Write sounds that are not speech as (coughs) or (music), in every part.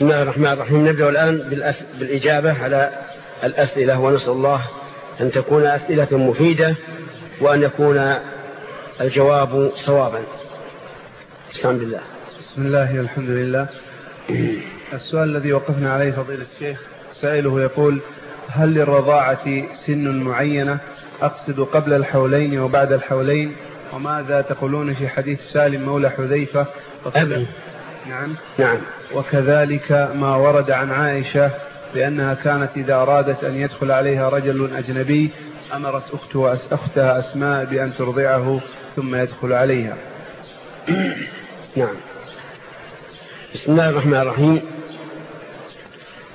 بسم الله الرحمن الرحيم. نبدأ الآن بالأس... بالإجابة على الأسئلة ونسأل الله أن تكون أسئلة مفيدة وأن يكون الجواب صوابا. بسم الله بسم الله والحمد لله. (clears throat) السؤال الذي وقفنا عليه فضيلة الشيخ سائله يقول هل للرضاعة سن معينة أقصد قبل الحولين وبعد الحولين؟ وماذا تقولون في حديث سالم مولى حذيفة؟ أبدا نعم. نعم. وكذلك ما ورد عن عائشة بأنها كانت إذا أرادت أن يدخل عليها رجل أجنبي أمرت أختها أسماء بأن ترضعه ثم يدخل عليها. (coughs) نعم. بسم الله الرحمن الرحيم.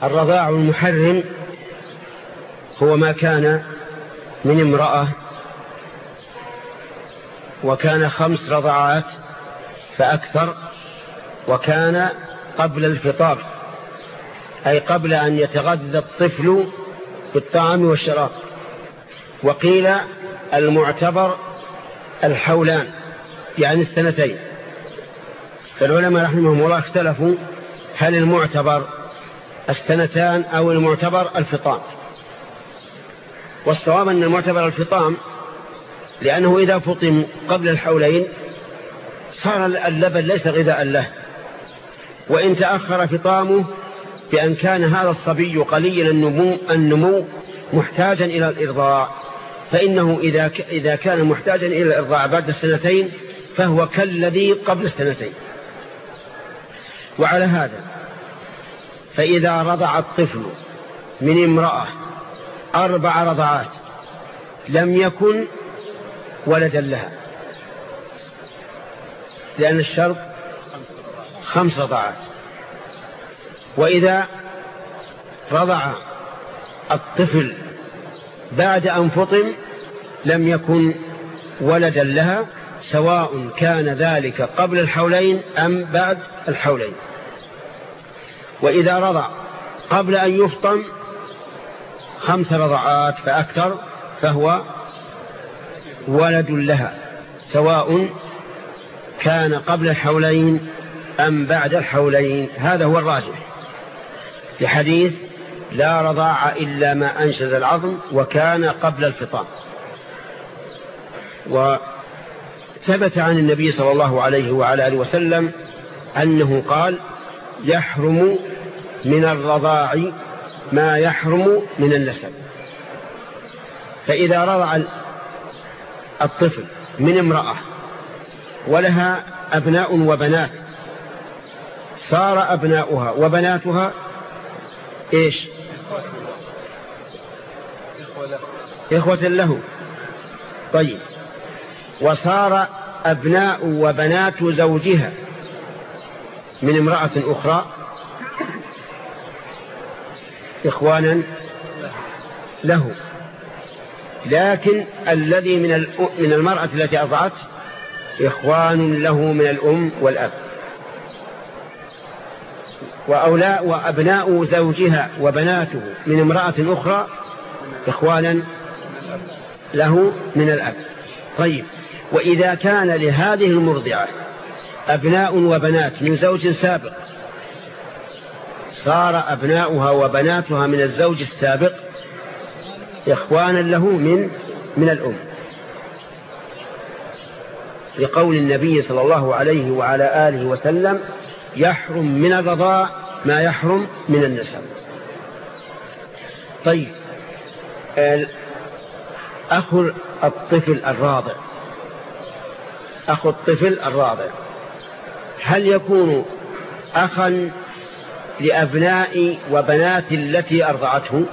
الرضاع المحرم هو ما كان من امرأة وكان خمس رضعات فأكثر وكان قبل الفطار أي قبل أن يتغذى الطفل بالطعام والشراب. وقيل المعتبر الحولان يعني السنتين. فالعلماء رحمهم الله اختلفوا هل المعتبر السنتان أو المعتبر الفطام. والصواب أن المعتبر الفطام لأنه إذا فطم قبل الحولين صار اللبن ليس غذاء له. وإن تأخر فطامه بأن كان هذا الصبي قليل النمو, النمو محتاجا إلى الإرضاع فإنه إذا, إذا كان محتاجا إلى الإرضاع بعد السنتين فهو كالذي قبل السنتين وعلى هذا فإذا رضع الطفل من امرأة أربع رضعات لم يكن ولدا لها. لأن الشرط خمس رضعات وإذا رضع الطفل بعد أن فطم لم يكن ولدا لها سواء كان ذلك قبل الحولين أم بعد الحولين. وإذا رضع قبل أن يفطم خمس رضعات فأكثر فهو ولد لها سواء كان قبل الحولين أم بعد الحولين؟ هذا هو الراجح. لحديث لا رضاع إلا ما أنشز العظم وكان قبل الفطام. وثبت عن النبي صلى الله عليه وعلى آله وسلم أنه قال يحرم من الرضاع ما يحرم من النسب. فإذا رضع الطفل من امرأة ولها أبناء وبنات صار أبناؤها وبناتها إيش؟ إخوة له. طيب. وصار أبناء وبنات زوجها من امرأة أخرى. إخوانا له. لكن الذي من المرأة التي أضعت إخوان له من الأم والأب. وأولاء وأبناء زوجها وبناته من امرأة أخرى إخوانا له من الأب. طيب وإذا كان لهذه المرضعة أبناء وبنات من زوج سابق صار أبناؤها وبناتها من الزوج السابق إخوانا له من من الأم. لقول النبي صلى الله عليه وعلى آله وسلم يحرم من الرضاء ما يحرم من النسب. طيب أخو الطفل الراضع أخو الطفل الراضع هل يكون أخا لأبناء وبنات التي أرضعته؟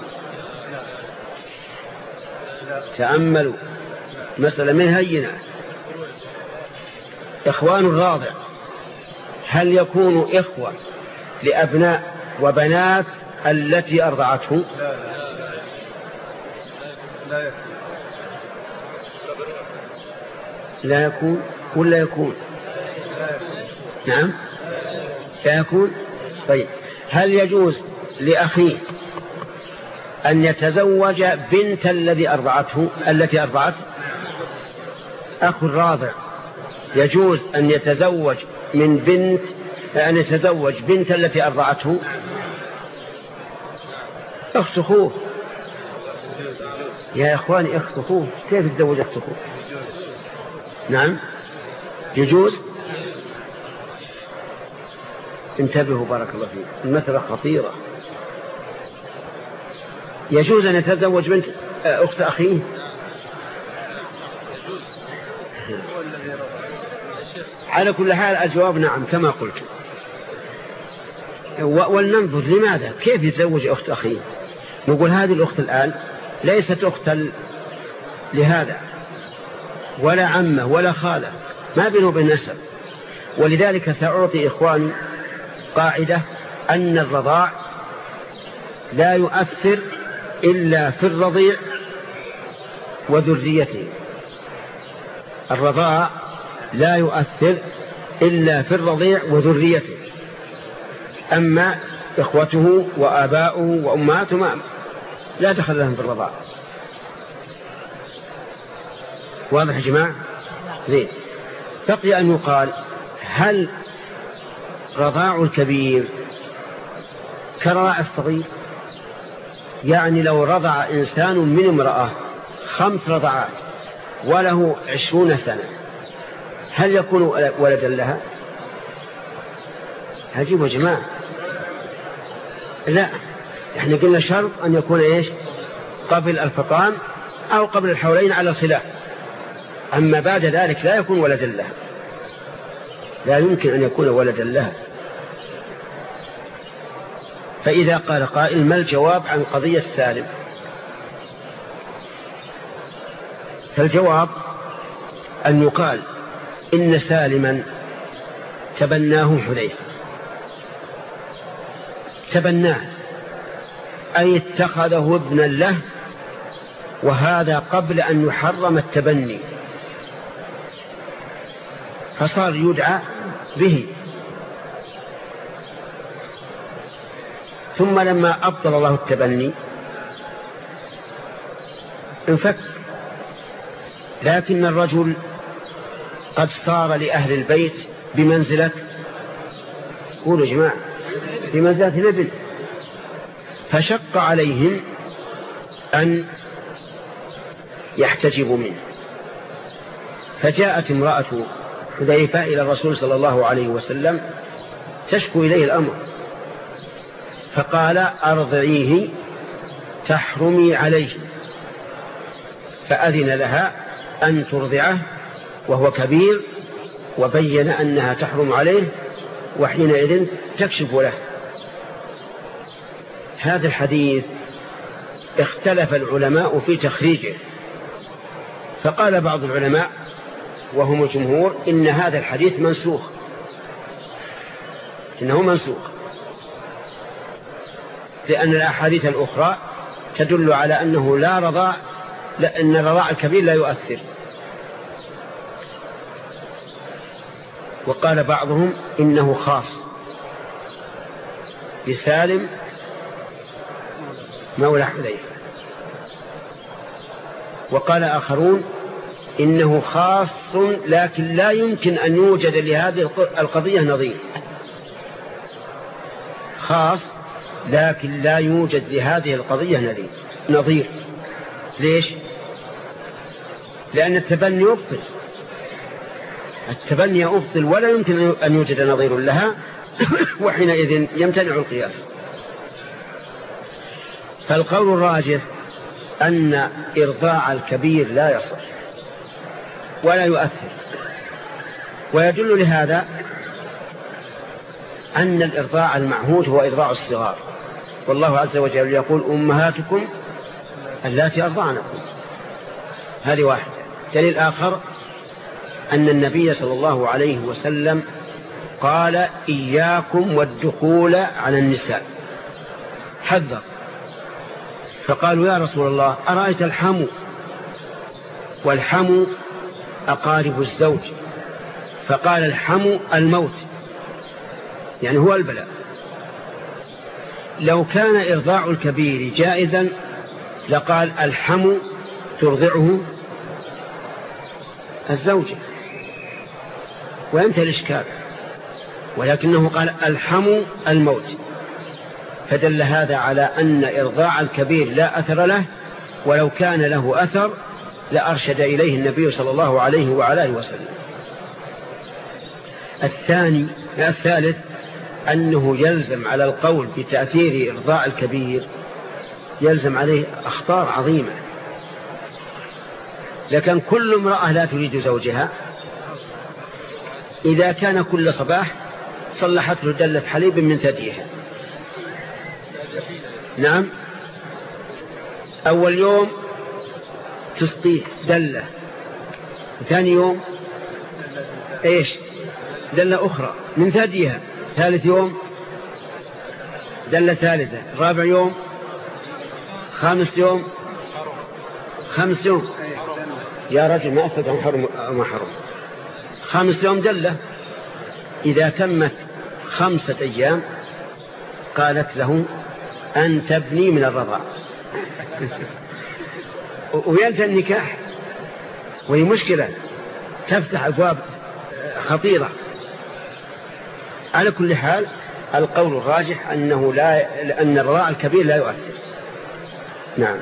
تأملوا. مسألة من هينة. إخوان الراضع هل يكون إخوة لأبناء وبنات التي أرضعته؟ لا يكون. ولا يكون نعم. لا يكون. طيب. هل يجوز لأخيه أن يتزوج بنت الذي أرضعته التي أرضعت؟ أخو الراضع يجوز أن يتزوج من بنت أن يتزوج بنت التي أرضعته. أخت أخوه. يا إخواني أخت أخوه. كيف يتزوج أخت أخوه؟ نعم. يجوز؟ انتبهوا بارك الله فيك. المسألة خطيرة. يجوز أن يتزوج بنت آه، أخت أخيه؟ على كل حال الجواب نعم كما قلت. ولننظر لماذا؟ كيف يتزوج أخت أخيه؟ نقول هذه الأخت الآن ليست أختا لهذا ولا عمه ولا خاله ما بينه وبين نسب. ولذلك سأعطي إخواني قاعدة أن الرضاع لا يؤثر إلا في الرضيع وذريته. الرضاع لا يؤثر إلا في الرضيع وذريته. أما إخوته وآباؤه وأمهاته ما لا دخل لهم في الرضاع. واضح يا جماعة؟ زين. بقي أن يقال هل رضاع الكبير كرضاع الصغير؟ يعني لو رضع إنسان من امرأة خمس رضعات وله عشرون سنة هل يكون ولدا لها؟ عجيب يا جماعة. لا إحنا قلنا شرط أن يكون إيش؟ قبل الفطام أو قبل الحولين على الخلاف. أما بعد ذلك لا يكون ولدا لها. لا يمكن أن يكون ولدا لها. فإذا قال قائل ما الجواب عن قضية سالم؟ فالجواب أن يقال إن سالما تبناه حذيفة. تبناه أي اتخذه ابنا له وهذا قبل أن يحرم التبني. فصار يدعى به. ثم لما أبطل الله التبني انفك. لكن الرجل قد صار لأهل البيت بمنزلة قولوا جماعة بمنزلة الابن فشق عليهم أن يحتجبوا منه. فجاءت امرأة حذيفة إلى الرسول صلى الله عليه وسلم تشكو إليه الأمر. فقال أرضعيه تحرمي عليه. فأذن لها أن ترضعه وهو كبير وبين أنها تحرم عليه وحينئذ تكشف له. هذا الحديث اختلف العلماء في تخريجه. فقال بعض العلماء وهم الجمهور إن هذا الحديث منسوخ. إنه منسوخ. لأن الأحاديث الأخرى تدل على أنه لا رضاء لأن الرضاع الكبير لا يؤثر. وقال بعضهم إنه خاص. بسالم مولى حذيفة. وقال آخرون إنه خاص لكن لا يمكن أن يوجد لهذه القضية نظير. خاص لكن لا يوجد لهذه القضية نظير. ليش؟ لأن التبني يبطل. التبني يبطل ولا يمكن أن يوجد نظير لها (coughs) وحينئذ يمتنع القياس. فالقول الراجح أن إرضاع الكبير لا يصح ولا يؤثر. ويدل لهذا أن الإرضاع المعهود هو إرضاع الصغار. والله عز وجل يقول أمهاتكم اللاتي أرضعنكم. هذه واحدة. دليل آخر أن النبي صلى الله عليه وسلم قال إياكم والدخول على النساء. حذر. فقالوا يا رسول الله أرأيت الحمو والحمو أقارب الزوج. فقال الحمو الموت يعني هو البلاء. لو كان إرضاع الكبير جائزا لقال الحمو ترضعه الزوجة وينتهي الإشكال. ولكنه قال الحموا الموت. فدل هذا على أن إرضاع الكبير لا أثر له ولو كان له أثر لأرشد إليه النبي صلى الله عليه وعلى وسلم. الثاني الثالث أنه يلزم على القول بتأثير إرضاء الكبير يلزم عليه أخطار عظيمة. لكن كل امرأة لا تريد زوجها. إذا كان كل صباح صلحت له دلة حليب من ثديها. نعم. أول يوم تسقيه دلة. ثاني يوم إيش؟ دلة أخرى من ثديها. ثالث يوم دلة ثالثة. رابع يوم خامس يوم خامس يوم. يا رجل ما أستطيع حرم ما حرم خامس يوم دلة إذا تمت خمسة أيام قالت له أن تبني من الرضاع. (laughs) وينتهي النكاح؟ وهي مشكلة. تفتح أبواب خطيرة. على كل حال القول الراجح أنه لا أن الرضاع الكبير لا يؤثر. نعم.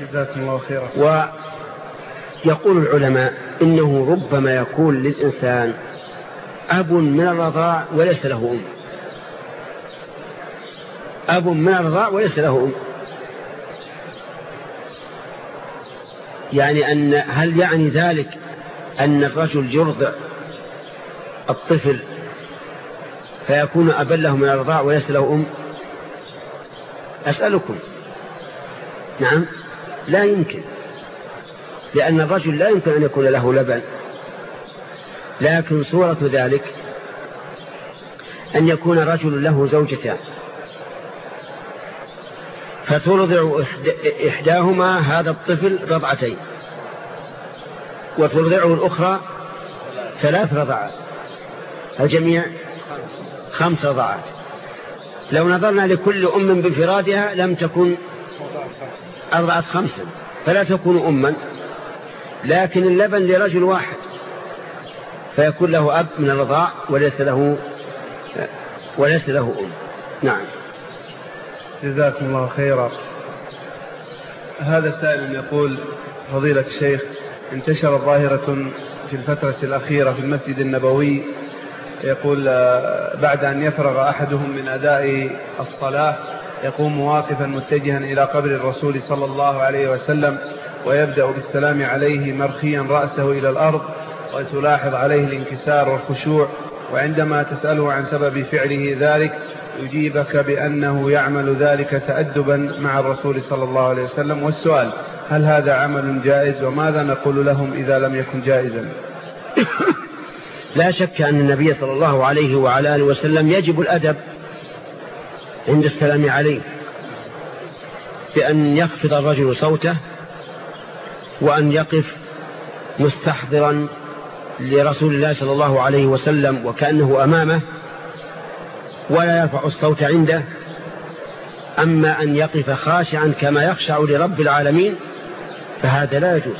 جزاكم الله خيرا. ويقول العلماء إنه ربما يكون للإنسان أب من الرضاع وليس له أم. أب من الرضاع وليس له أم. يعني أن هل يعني ذلك أن الرجل يرضع الطفل فيكون أبا له من الرضاع وليس له أم؟ أسألكم. نعم. لا يمكن. لأن الرجل لا يمكن أن يكون له لبن. لكن صورة ذلك أن يكون رجل له زوجتان. فترضع إحداهما هذا الطفل رضعتين. وترضعه الأخرى ثلاث رضعات. الجميع خمس رضعات. لو نظرنا لكل أم بانفرادها لم تكن أرضعت خمسا. فلا تكون أما. لكن اللبن لرجل واحد فيكون له أب من الرضاع وليس له وليس له أم. نعم. جزاكم الله خيرا. هذا سائل يقول فضيلة الشيخ انتشرت ظاهرة في الفترة الأخيرة في المسجد النبوي يقول آه، بعد أن يفرغ أحدهم من أداء الصلاة يقوم واقفا متجها إلى قبر الرسول صلى الله عليه وسلم ويبدأ بالسلام عليه مرخيا رأسه إلى الأرض وتلاحظ عليه الانكسار والخشوع وعندما تسأله عن سبب فعله ذلك يجيبك بأنه يعمل ذلك تأدبا مع الرسول صلى الله عليه وسلم. والسؤال هل هذا عمل جائز؟ وماذا نقول لهم إذا لم يكن جائزا؟ (coughs) لا شك أن النبي صلى الله عليه وعلى آله وسلم يجب الأدب عند السلام عليه بأن يخفض الرجل صوته وأن يقف مستحضرا لرسول الله صلى الله عليه وسلم وكأنه أمامه ولا يرفع الصوت عنده. أما أن يقف خاشعا كما يخشع لرب العالمين فهذا لا يجوز.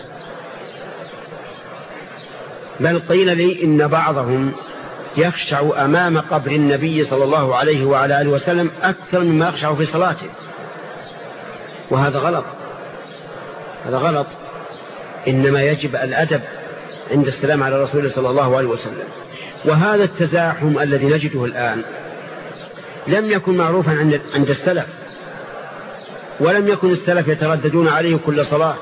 بل قيل لي إن بعضهم يخشع أمام قبر النبي صلى الله عليه وعلى آله وسلم أكثر مما يخشع في صلاته. وهذا غلط. هذا غلط. إنما يجب الأدب عند السلام على رسول صلى الله عليه وسلم. وهذا التزاحم الذي نجده الآن لم يكن معروفا عند السلف ولم يكن السلف يترددون عليه كل صلاة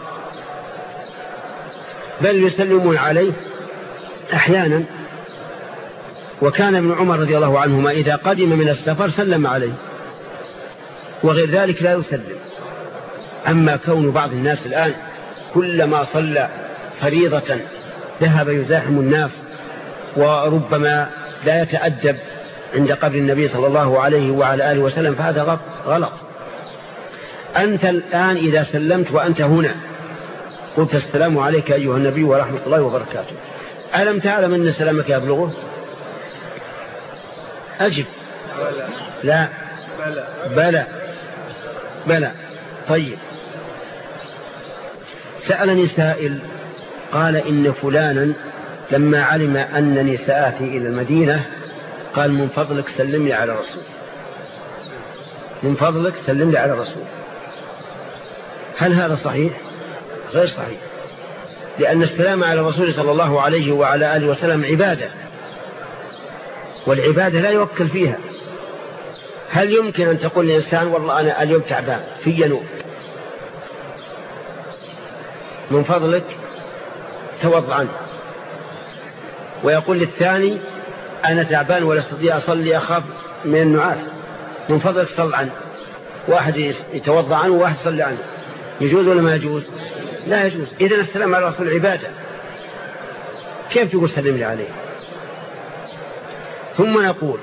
بل يسلمون عليه أحيانا. وكان ابن عمر رضي الله عنهما إذا قدم من السفر سلم عليه وغير ذلك لا يسلم. أما كون بعض الناس الآن كلما صلى فريضة ذهب يزاحم الناس وربما لا يتأدب عند قبر النبي صلى الله عليه وعلى آله وسلم فهذا غلط. أنت الآن إذا سلمت وأنت هنا قلت السلام عليك أيها النبي ورحمة الله وبركاته. ألم تعلم أن سلامك يبلغه؟ أجب. لا. بلى. بلى. طيب. سألني سائل قال إن فلانا لما علم أنني سآتي إلى المدينة قال من فضلك سلم لي على الرسول من فضلك سلم لي على الرسول هل هذا صحيح؟ غير صحيح. لأن السلام على الرسول صلى الله عليه وعلى آله وسلم عبادة. والعبادة لا يوكل فيها. هل يمكن أن تقول لإنسان والله أنا اليوم تعبان في ينوب؟ من فضلك عنه. ويقول للثاني أنا تعبان ولا أستطيع أصلي أخاف من النعاس. من فضلك صل عنه. واحد يتوضع عنه وواحد يصلي عنه. يجوز ولا ما يجوز؟ لا يجوز. إذن السلام على رسول عبادة كيف تقول سلم لي عليه؟ ثم نقول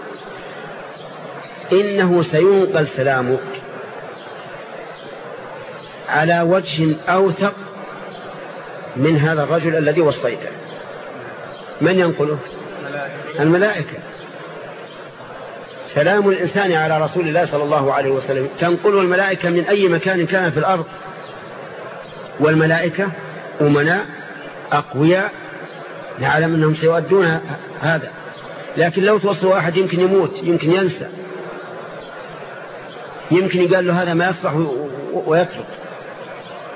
إنه سينقل سلامك على وجه أوثق من هذا الرجل الذي وصيته. من ينقله؟ الملائكة. سلام الإنسان على رسول الله صلى الله عليه وسلم. تنقله الملائكة من أي مكان كان في الأرض؟ والملائكة أمناء أقوياء. نعلم أنهم سيؤدون هذا. لكن لو توصل واحد يمكن يموت يمكن ينسى. يمكن يقال له هذا ما يصلح ويترك.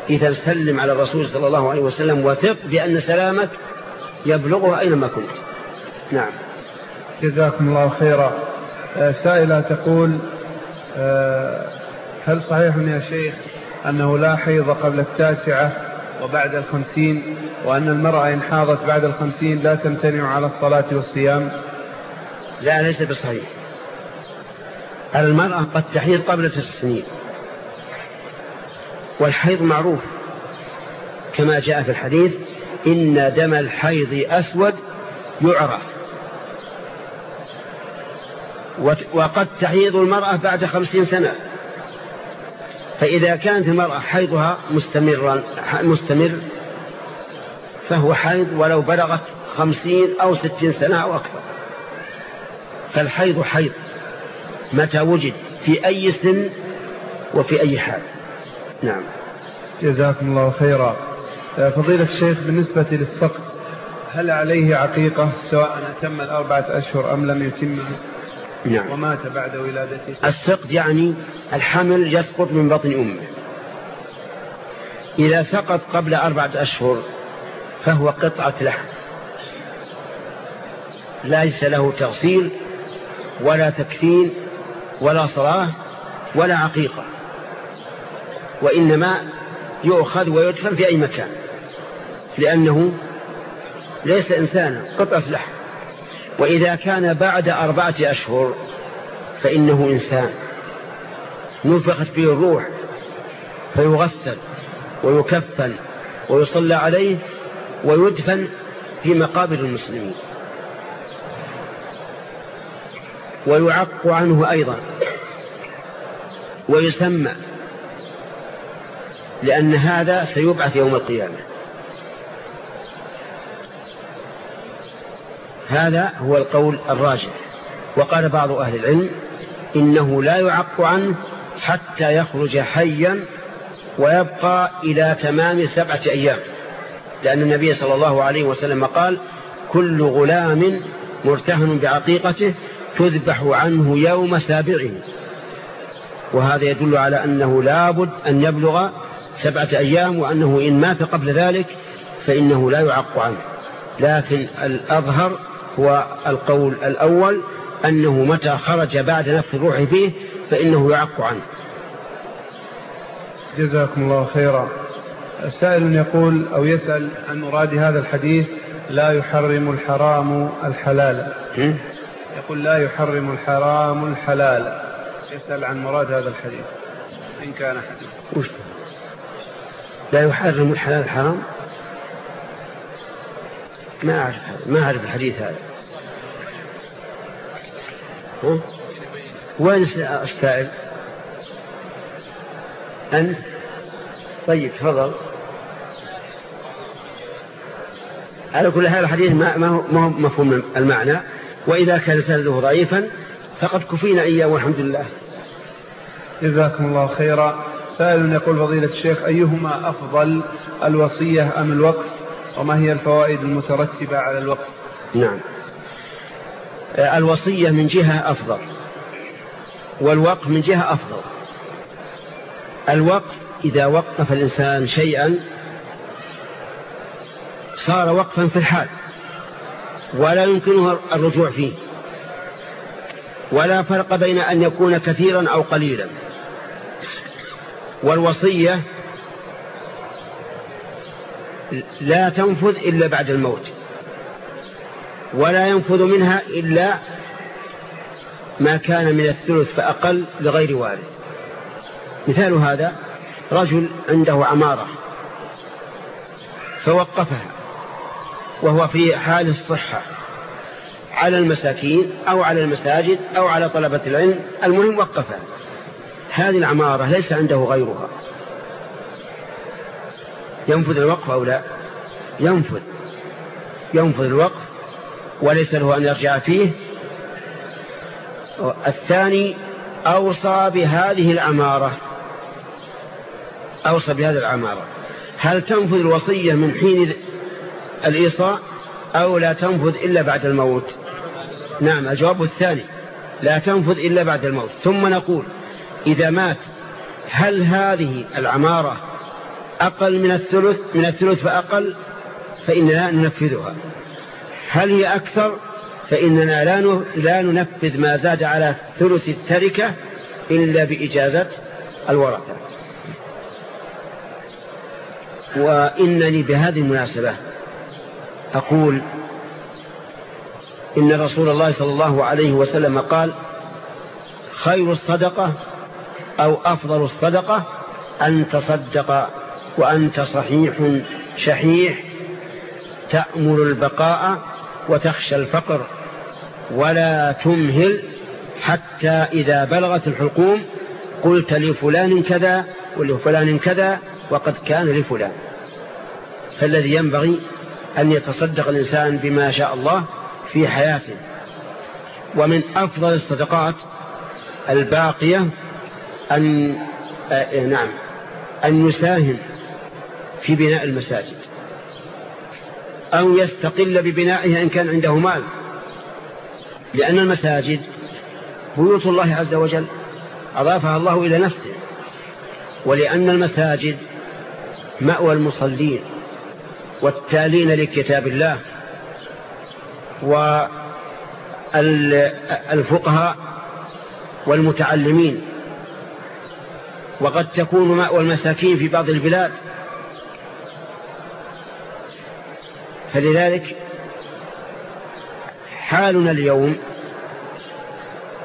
إذا سلم على الرسول صلى الله عليه وسلم وثق بأن سلامك يبلغه أينما كنت. نعم. جزاكم الله خيرا. آه، سائلة تقول آه، هل صحيح يا شيخ أنه لا حيض قبل التاسعة وبعد الخمسين وأن المرأة إن حاضت بعد الخمسين لا تمتنع على الصلاة والصيام؟ لا ليس بصحيح. المرأة قد تحيض قبل تسع سنين. والحيض معروف. كما جاء في الحديث إن دم الحيض أسود يعرف. وقد تحيض المرأة بعد خمسين سنة. فإذا كانت المرأة حيضها مستمرا مستمر فهو حيض ولو بلغت خمسين أو ستين سنة أو أكثر. فالحيض حيض متى وجد في أي سن وفي أي حال. نعم. جزاكم الله خيرا. فضيلة الشيخ بالنسبة للسقط هل عليه عقيقة سواء أتم الأربعة أشهر أم لم يتمها نعم. ومات بعد ولادته. السقط يعني الحمل يسقط من بطن أمه. إذا سقط قبل أربعة أشهر فهو قطعة لحم. ليس له تغسيل ولا تكفين ولا صلاة ولا عقيقة. وإنما يؤخذ ويدفن في أي مكان. لأنه ليس إنسانا قطعة لحم وإذا كان بعد أربعة أشهر فإنه إنسان. نفخت فيه الروح فيغسل ويكفن ويصلى عليه ويدفن في مقابر المسلمين. ويعق عنه أيضا. ويسمى لأن هذا سيبعث يوم القيامة. هذا هو القول الراجح. وقال بعض أهل العلم إنه لا يعق عنه حتى يخرج حيا ويبقى إلى تمام سبعة أيام. لأن النبي صلى الله عليه وسلم قال كل غلام مرتهن بعقيقته تذبح عنه يوم سابعه. وهذا يدل على أنه لابد أن يبلغ سبعة أيام وأنه إن مات قبل ذلك فإنه لا يعق عنه. لكن الأظهر هو القول الأول أنه متى خرج بعد نفخ الروح فيه فإنه يعق عنه. جزاكم الله خيرا. سائل يقول أو يسأل عن مراد هذا الحديث لا يحرم الحرام الحلال. يقول لا يحرم الحرام الحلال. يسأل عن مراد هذا الحديث. إن كان حديث. لا يحرم الحلال الحرام ما أعرف ما أعرف الحديث هذا. وين السائل أنت؟ طيب تفضل. على كل حال الحديث ما هو مفهوم المعنى. وإذا كان سنده ضعيفا فقد كفينا إياه والحمد لله. جزاكم الله خيرا. سائل يقول فضيلة الشيخ أيهما أفضل الوصية أم الوقف؟ وما هي الفوائد المترتبة على الوقف؟ نعم. الوصية من جهة أفضل. والوقف من جهة أفضل. الوقف إذا وقف الإنسان شيئا صار وقفا في الحال ولا يمكنه الرجوع فيه. ولا فرق بين أن يكون كثيرا أو قليلا. والوصية لا تنفذ إلا بعد الموت ولا ينفذ منها إلا ما كان من الثلث فأقل لغير وارث. مثال هذا رجل عنده عمارة فوقفها وهو في حال الصحة على المساكين أو على المساجد أو على طلبة العلم المهم وقفها. هذه العمارة ليس عنده غيرها. ينفذ الوقف أو لا؟ ينفذ. ينفذ الوقف وليس له أن يرجع فيه. الثاني أوصى بهذه العمارة. أوصى بهذه العمارة. هل تنفذ الوصية من حين الإيصاء أو لا تنفذ إلا بعد الموت؟ نعم الجواب الثاني لا تنفذ إلا بعد الموت. ثم نقول إذا مات هل هذه العمارة أقل من الثلث من الثلث فأقل؟ فإننا ننفذها. هل هي أكثر؟ فإننا لا ننفذ ما زاد على ثلث التركة إلا بإجازة الورثة. وإنني بهذه المناسبة أقول إن رسول الله صلى الله عليه وسلم قال خير الصدقة أو أفضل الصدقة أن تصدق وأنت صحيح شحيح تأمل البقاء وتخشى الفقر ولا تمهل حتى إذا بلغت الحلقوم قلت لفلان كذا ولفلان كذا وقد كان لفلان. فالذي ينبغي أن يتصدق الإنسان بما شاء الله في حياته. ومن أفضل الصدقات الباقية أن آه نعم أن يساهم في بناء المساجد أو يستقل ببنائها إن كان عنده مال. لأن المساجد بيوت الله عز وجل أضافها الله إلى نفسه ولأن المساجد مأوى المصلين والتالين لكتاب الله والفقهاء والمتعلمين. وقد تكون مأوى المساكين في بعض البلاد. فلذلك حالنا اليوم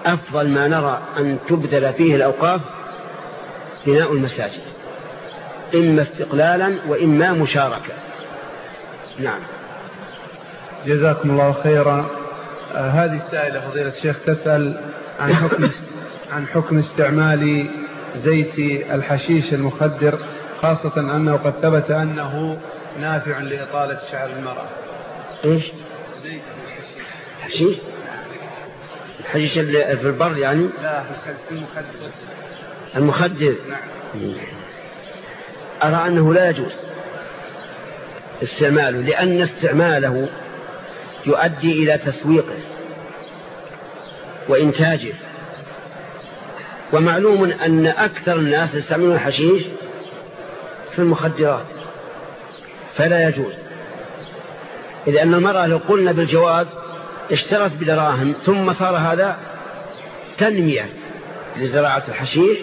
أفضل ما نرى أن تبذل فيه الأوقاف بناء المساجد. إما استقلالا وإما مشاركة. نعم. جزاكم الله خيرا. آه هذه السائلة فضيلة الشيخ تسأل عن حكم عن حكم استعمال زيت الحشيش المخدر خاصة أنه قد ثبت أنه نافع لإطالة شعر المرأة. إيش؟ زيت الحشيش. الحشيش في البر يعني؟ لا في المخدر. المخدر؟ نعم. أرى أنه لا يجوز استعماله لأن استعماله يؤدي إلى تسويقه وإنتاجه. ومعلوم أن أكثر الناس يستعملون الحشيش في المخدرات فلا يجوز. إذ أن المرأة لو قلنا بالجواز اشترت بدراهم ثم صار هذا تنمية لزراعة الحشيش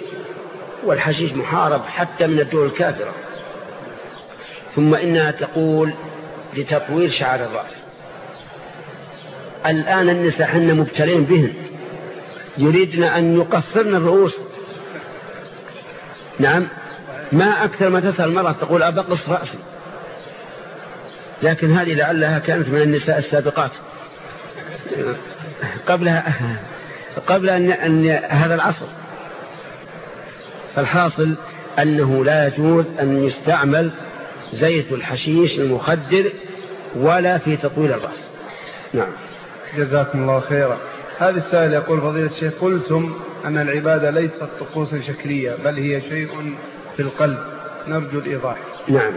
والحشيش محارب حتى من الدول الكافرة. ثم إنها تقول لتطوير شعر الرأس الآن النساء حنا مبتلين بهن. يريدن أن يقصرن الرؤوس. نعم. ما أكثر ما تسأل المرأة تقول أبقص رأسي. لكن هذه لعلها كانت من النساء السابقات. قبلها قبل أن, أن هذا العصر. فالحاصل أنه لا يجوز أن يستعمل زيت الحشيش المخدر ولا في تطويل الرأس. نعم. جزاكم الله خيرا. هذا السائل يقول فضيلة الشيخ قلتم أن العبادة ليست طقوسا شكلية بل هي شيء في القلب. نرجو الإيضاح. نعم.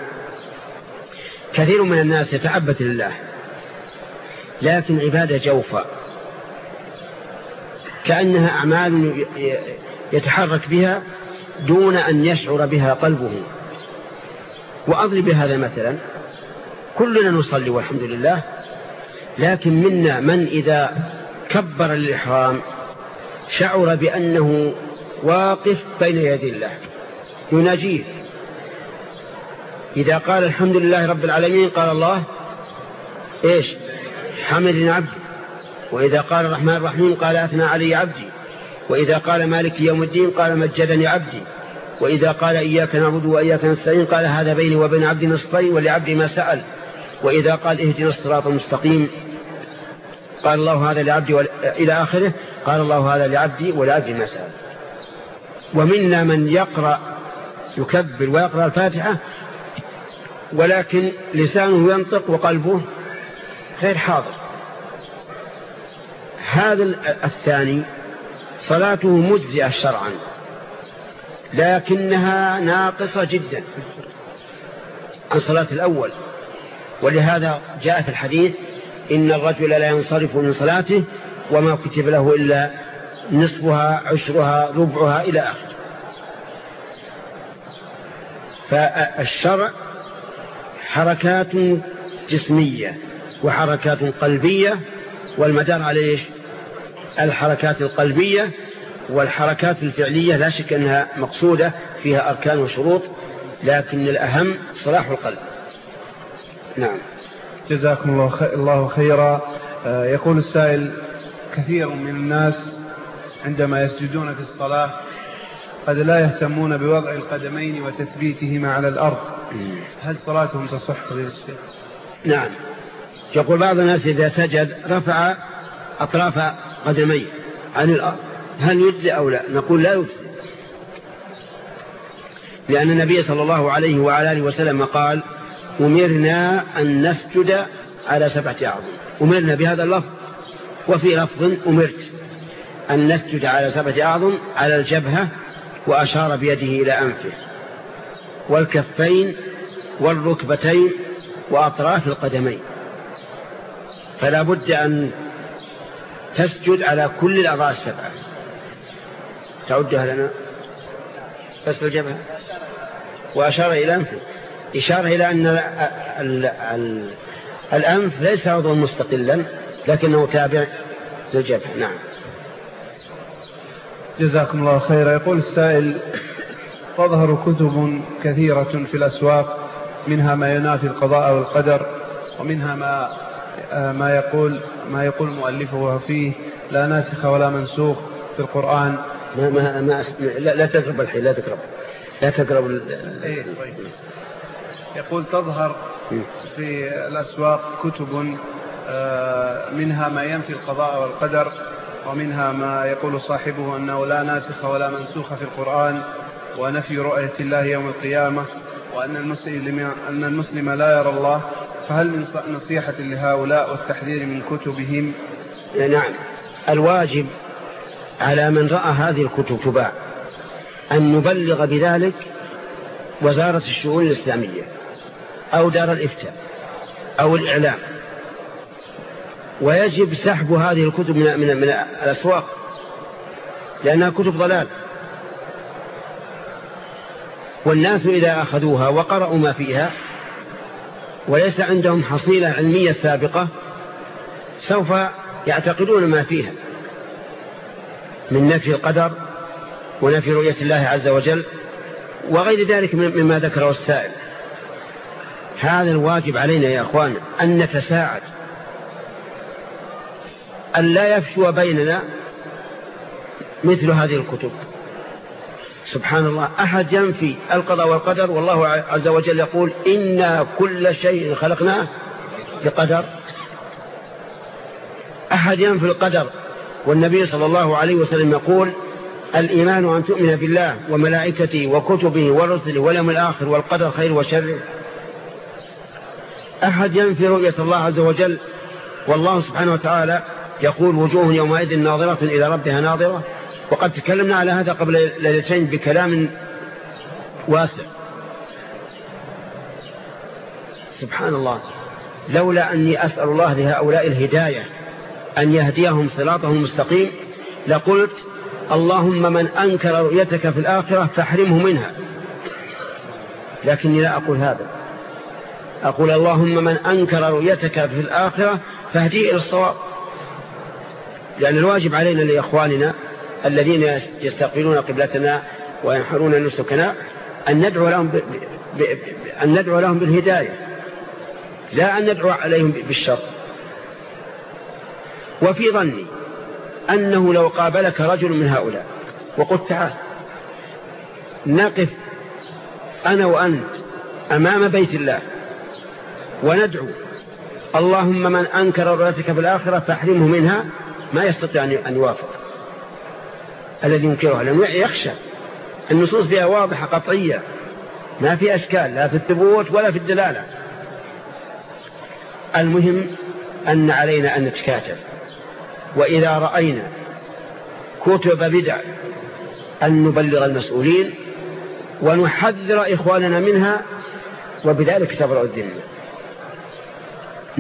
كثير من الناس يتعبد لله لكن عبادة جوفة كأنها أعمال يتحرك بها دون أن يشعر بها قلبه. وأضرب هذا مثلا كلنا نصلي والحمد لله لكن منا من إذا كبر الإحرام شعر بأنه واقف بين يدي الله. يناجيه. إذا قال الحمد لله رب العالمين قال الله إيش؟ حمدنا عبدي وإذا قال الرحمن الرحيم قال أثنى علي عبدي. وإذا قال مالك يوم الدين قال مجدني عبدي. وإذا قال إياك نعبد وإياك نستعين قال هذا بيني وبين عبدي نصفين ولعبدي ما سأل. وإذا قال اهدنا الصراط المستقيم قال الله هذا لعبدي ول... إلى آخره قال الله هذا لعبدي ولعبدي ما سأل. ومنا من يقرأ يكبر ويقرأ الفاتحة ولكن لسانه ينطق وقلبه غير حاضر. هذا الثاني صلاته مجزئة شرعا لكنها ناقصة جدا عن صلاة الأول. ولهذا جاء في الحديث إن الرجل لا ينصرف من صلاته وما كتب له إلا نصفها عشرها ربعها إلى آخر فالشرع حركات جسمية وحركات قلبية والمدار على إيش؟ الحركات القلبية والحركات الفعلية. لا شك أنها مقصودة فيها أركان وشروط لكن الأهم صلاح القلب. نعم. جزاكم الله, خيرا. آه، يقول السائل كثير من الناس عندما يسجدون في الصلاة قد لا يهتمون بوضع القدمين وتثبيتهما على الأرض. هل صلاتهم تصح الشيخ نعم. يقول بعض الناس إذا سجد رفع أطراف قدميه عن الأرض هل يجزي أو لا؟ نقول لا يجزي. لأن النبي صلى الله عليه وعلى آله وسلم قال أمرنا أن نسجد على سبعة أعظم. أمرنا بهذا اللفظ وفي لفظ أمرت أن نسجد على سبعة أعظم على الجبهة وأشار بيده إلى أنفه والكفين والركبتين وأطراف القدمين. فلا بد أن تسجد على كل الأعضاء السبعة. تعدها لنا. بس الجبهة. وأشار إلى أنفه. إشارة إلى أن ال ال الأنف ليس عضوا مستقلا لكنه تابع للجبهة. نعم. جزاكم الله خيرا. يقول السائل تظهر كتب كثيرة في الأسواق منها ما ينافي القضاء والقدر ومنها ما ما يقول ما يقول مؤلفه فيه لا ناسخ ولا منسوخ في القرآن. ما ما ما لا, لا تقرب الحين لا تقرب لا تقرب إيه طيب. يقول تظهر في الأسواق كتب آه، منها ما ينفي القضاء والقدر ومنها ما يقول صاحبه أنه لا ناسخ ولا منسوخ في القرآن ونفي رؤية الله يوم القيامة وأن المسلم, أن المسلم لا يرى الله. فهل من نصيحة لهؤلاء والتحذير من كتبهم؟ نعم. الواجب على من رأى هذه الكتب تباع أن نبلغ بذلك وزارة الشؤون الإسلامية. أو دار الإفتاء أو الإعلام. ويجب سحب هذه الكتب من, من, من الأسواق لأنها كتب ضلال. والناس إذا أخذوها وقرأوا ما فيها وليس عندهم حصيلة علمية سابقة سوف يعتقدون ما فيها. من نفي القدر ونفي رؤية الله عز وجل وغير ذلك مما ذكره السائل. هذا الواجب علينا يا أخوان أن نتساعد أن لا يفشو بيننا مثل هذه الكتب. سبحان الله. أحد ينفي القضاء والقدر والله عز وجل يقول إنا كل شيء خلقناه بقدر. أحد ينفي القدر والنبي صلى الله عليه وسلم يقول الإيمان أن تؤمن بالله وملائكته وكتبه ورسله واليوم الآخر والقدر خير وشر. أحد ينفي رؤية الله عز وجل والله سبحانه وتعالى يقول وجوه يومئذ ناظرة إلى ربها ناظرة. وقد تكلمنا على هذا قبل ليلتين بكلام واسع. سبحان الله لولا أني أسأل الله لهؤلاء الهداية أن يهديهم صراطهم المستقيم لقلت اللهم من أنكر رؤيتك في الآخرة فاحرمه منها. لكني لا أقول هذا. أقول اللهم من أنكر رؤيتك في الآخرة فاهديه إلى الصواب. لأن الواجب علينا لإخواننا الذين يستقبلون قبلتنا وينحرون نسكنا أن ندعو لهم, ب... ب... أن ندعو لهم بالهداية لا أن ندعو عليهم بالشر. وفي ظني أنه لو قابلك رجل من هؤلاء وقلت تعال نقف أنا وأنت أمام بيت الله وندعو اللهم من أنكر رؤيتك في الآخرة فاحرمه منها ما يستطيع أن يوافق. الذي ينكرها لأنه يخشى. النصوص فيها واضحة قطعية. ما في أشكال لا في الثبوت ولا في الدلالة. المهم أن علينا أن نتكاتف. وإذا رأينا كتب بدع أن نبلغ المسؤولين ونحذر إخواننا منها وبذلك تبرأ الذمة.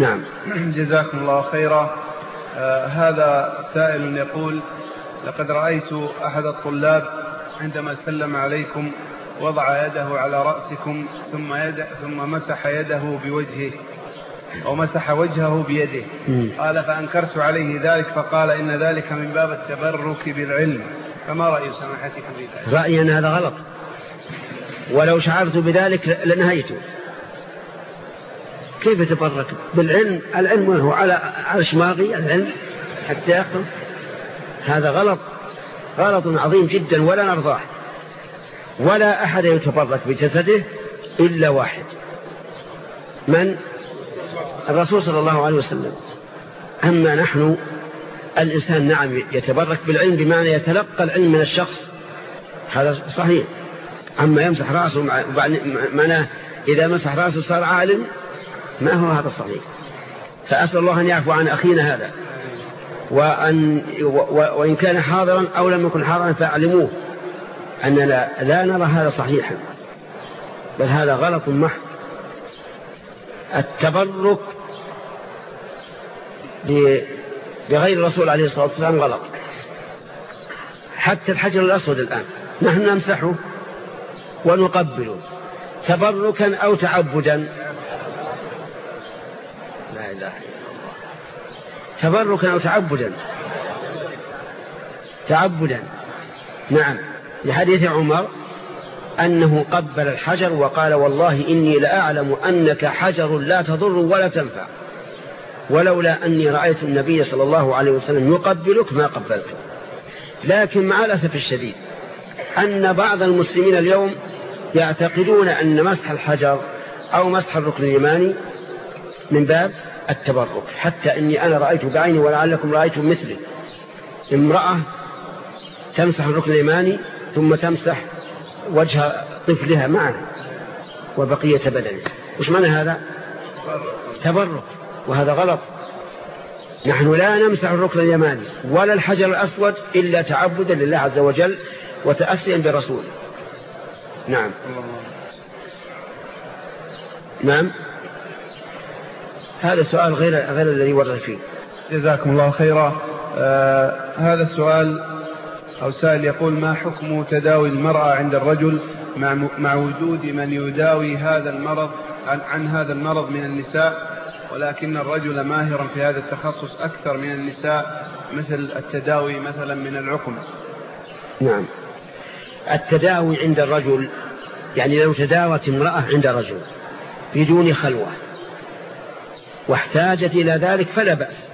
نعم. (clears throat) جزاكم الله خيرا. آه هذا سائل يقول لقد رأيت أحد الطلاب عندما سلم عليكم وضع يده على رأسكم ثم, يد ثم مسح يده بوجهه أو مسح وجهه بيده. قال فأنكرت عليه ذلك فقال إن ذلك من باب التبرك بالعلم. فما رأي سماحتكم في ذلك رأيي أن هذا غلط. ولو شعرت بذلك لنهيته كيف يتبرك؟ بالعلم العلم هو على على شماغي العلم حتى يأخذ هذا غلط غلط عظيم جدا ولا نرضاه. ولا أحد يتبرك بجسده إلا واحد. من؟ الرسول صلى الله عليه وسلم. أما نحن الإنسان نعم يتبرك بالعلم بمعنى يتلقى العلم من الشخص. هذا صحيح. أما يمسح رأسه معناه إذا مسح رأسه صار عالم ما هو هذا الصحيح؟ فأسأل الله أن يعفو عن أخينا هذا. وأن وإن كان حاضرا أو لم يكن حاضرا فأعلموه أننا لا نرى هذا صحيحا. بل هذا غلط محض. التبرك بغير الرسول عليه الصلاة والسلام غلط. حتى الحجر الأسود الآن. نحن نمسحه ونقبله. تبركا أو تعبدا. إله إلا الله. تبركا أو تعبدا. تعبدا. نعم. لحديث عمر أنه قبل الحجر وقال والله إني لأعلم أنك حجر لا تضر ولا تنفع. ولولا أني رأيت النبي صلى الله عليه وسلم يقبلك ما قبلك. لكن مع الأسف الشديد أن بعض المسلمين اليوم يعتقدون أن مسح الحجر أو مسح الركن اليماني من باب التبرك. حتى أني أنا رأيت بعيني ولعلكم رأيتم مثلي. امرأة تمسح الركن اليماني ثم تمسح وجه طفلها معه وبقية بدنه. وش معنى هذا؟ تبرك. وهذا غلط. نحن لا نمسح الركن اليماني ولا الحجر الأسود إلا تعبدا لله عز وجل وتأسيا برسوله. نعم. نعم. هذا سؤال غير غير الذي ورد فيه. جزاكم الله خيرا. آه هذا السؤال أو سائل يقول ما حكم تداوي المرأة عند الرجل مع, مع وجود من يداوي هذا المرض عن, عن هذا المرض من النساء؟ ولكن الرجل ماهرا في هذا التخصص أكثر من النساء مثل التداوي مثلا من العقم. نعم. التداوي عند الرجل يعني لو تداوت امرأة عند رجل بدون خلوة واحتاجت إلى ذلك فلا بأس.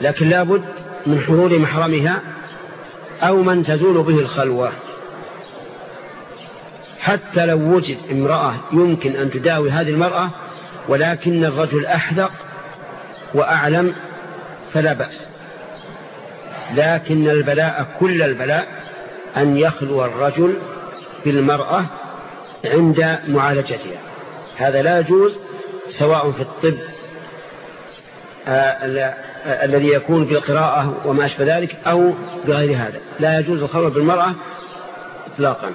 لكن لابد من حضور محرمها أو من تزول به الخلوة. حتى لو وجد امرأة يمكن أن تداوي هذه المرأة ولكن الرجل أحذق وأعلم فلا بأس. لكن البلاء كل البلاء أن يخلو الرجل بالمرأة عند معالجتها. هذا لا يجوز سواء في الطب آه، الذي يكون بالقراءة وما أشبه ذلك أو بغير هذا. لا يجوز الخلوة بالمرأة اطلاقا.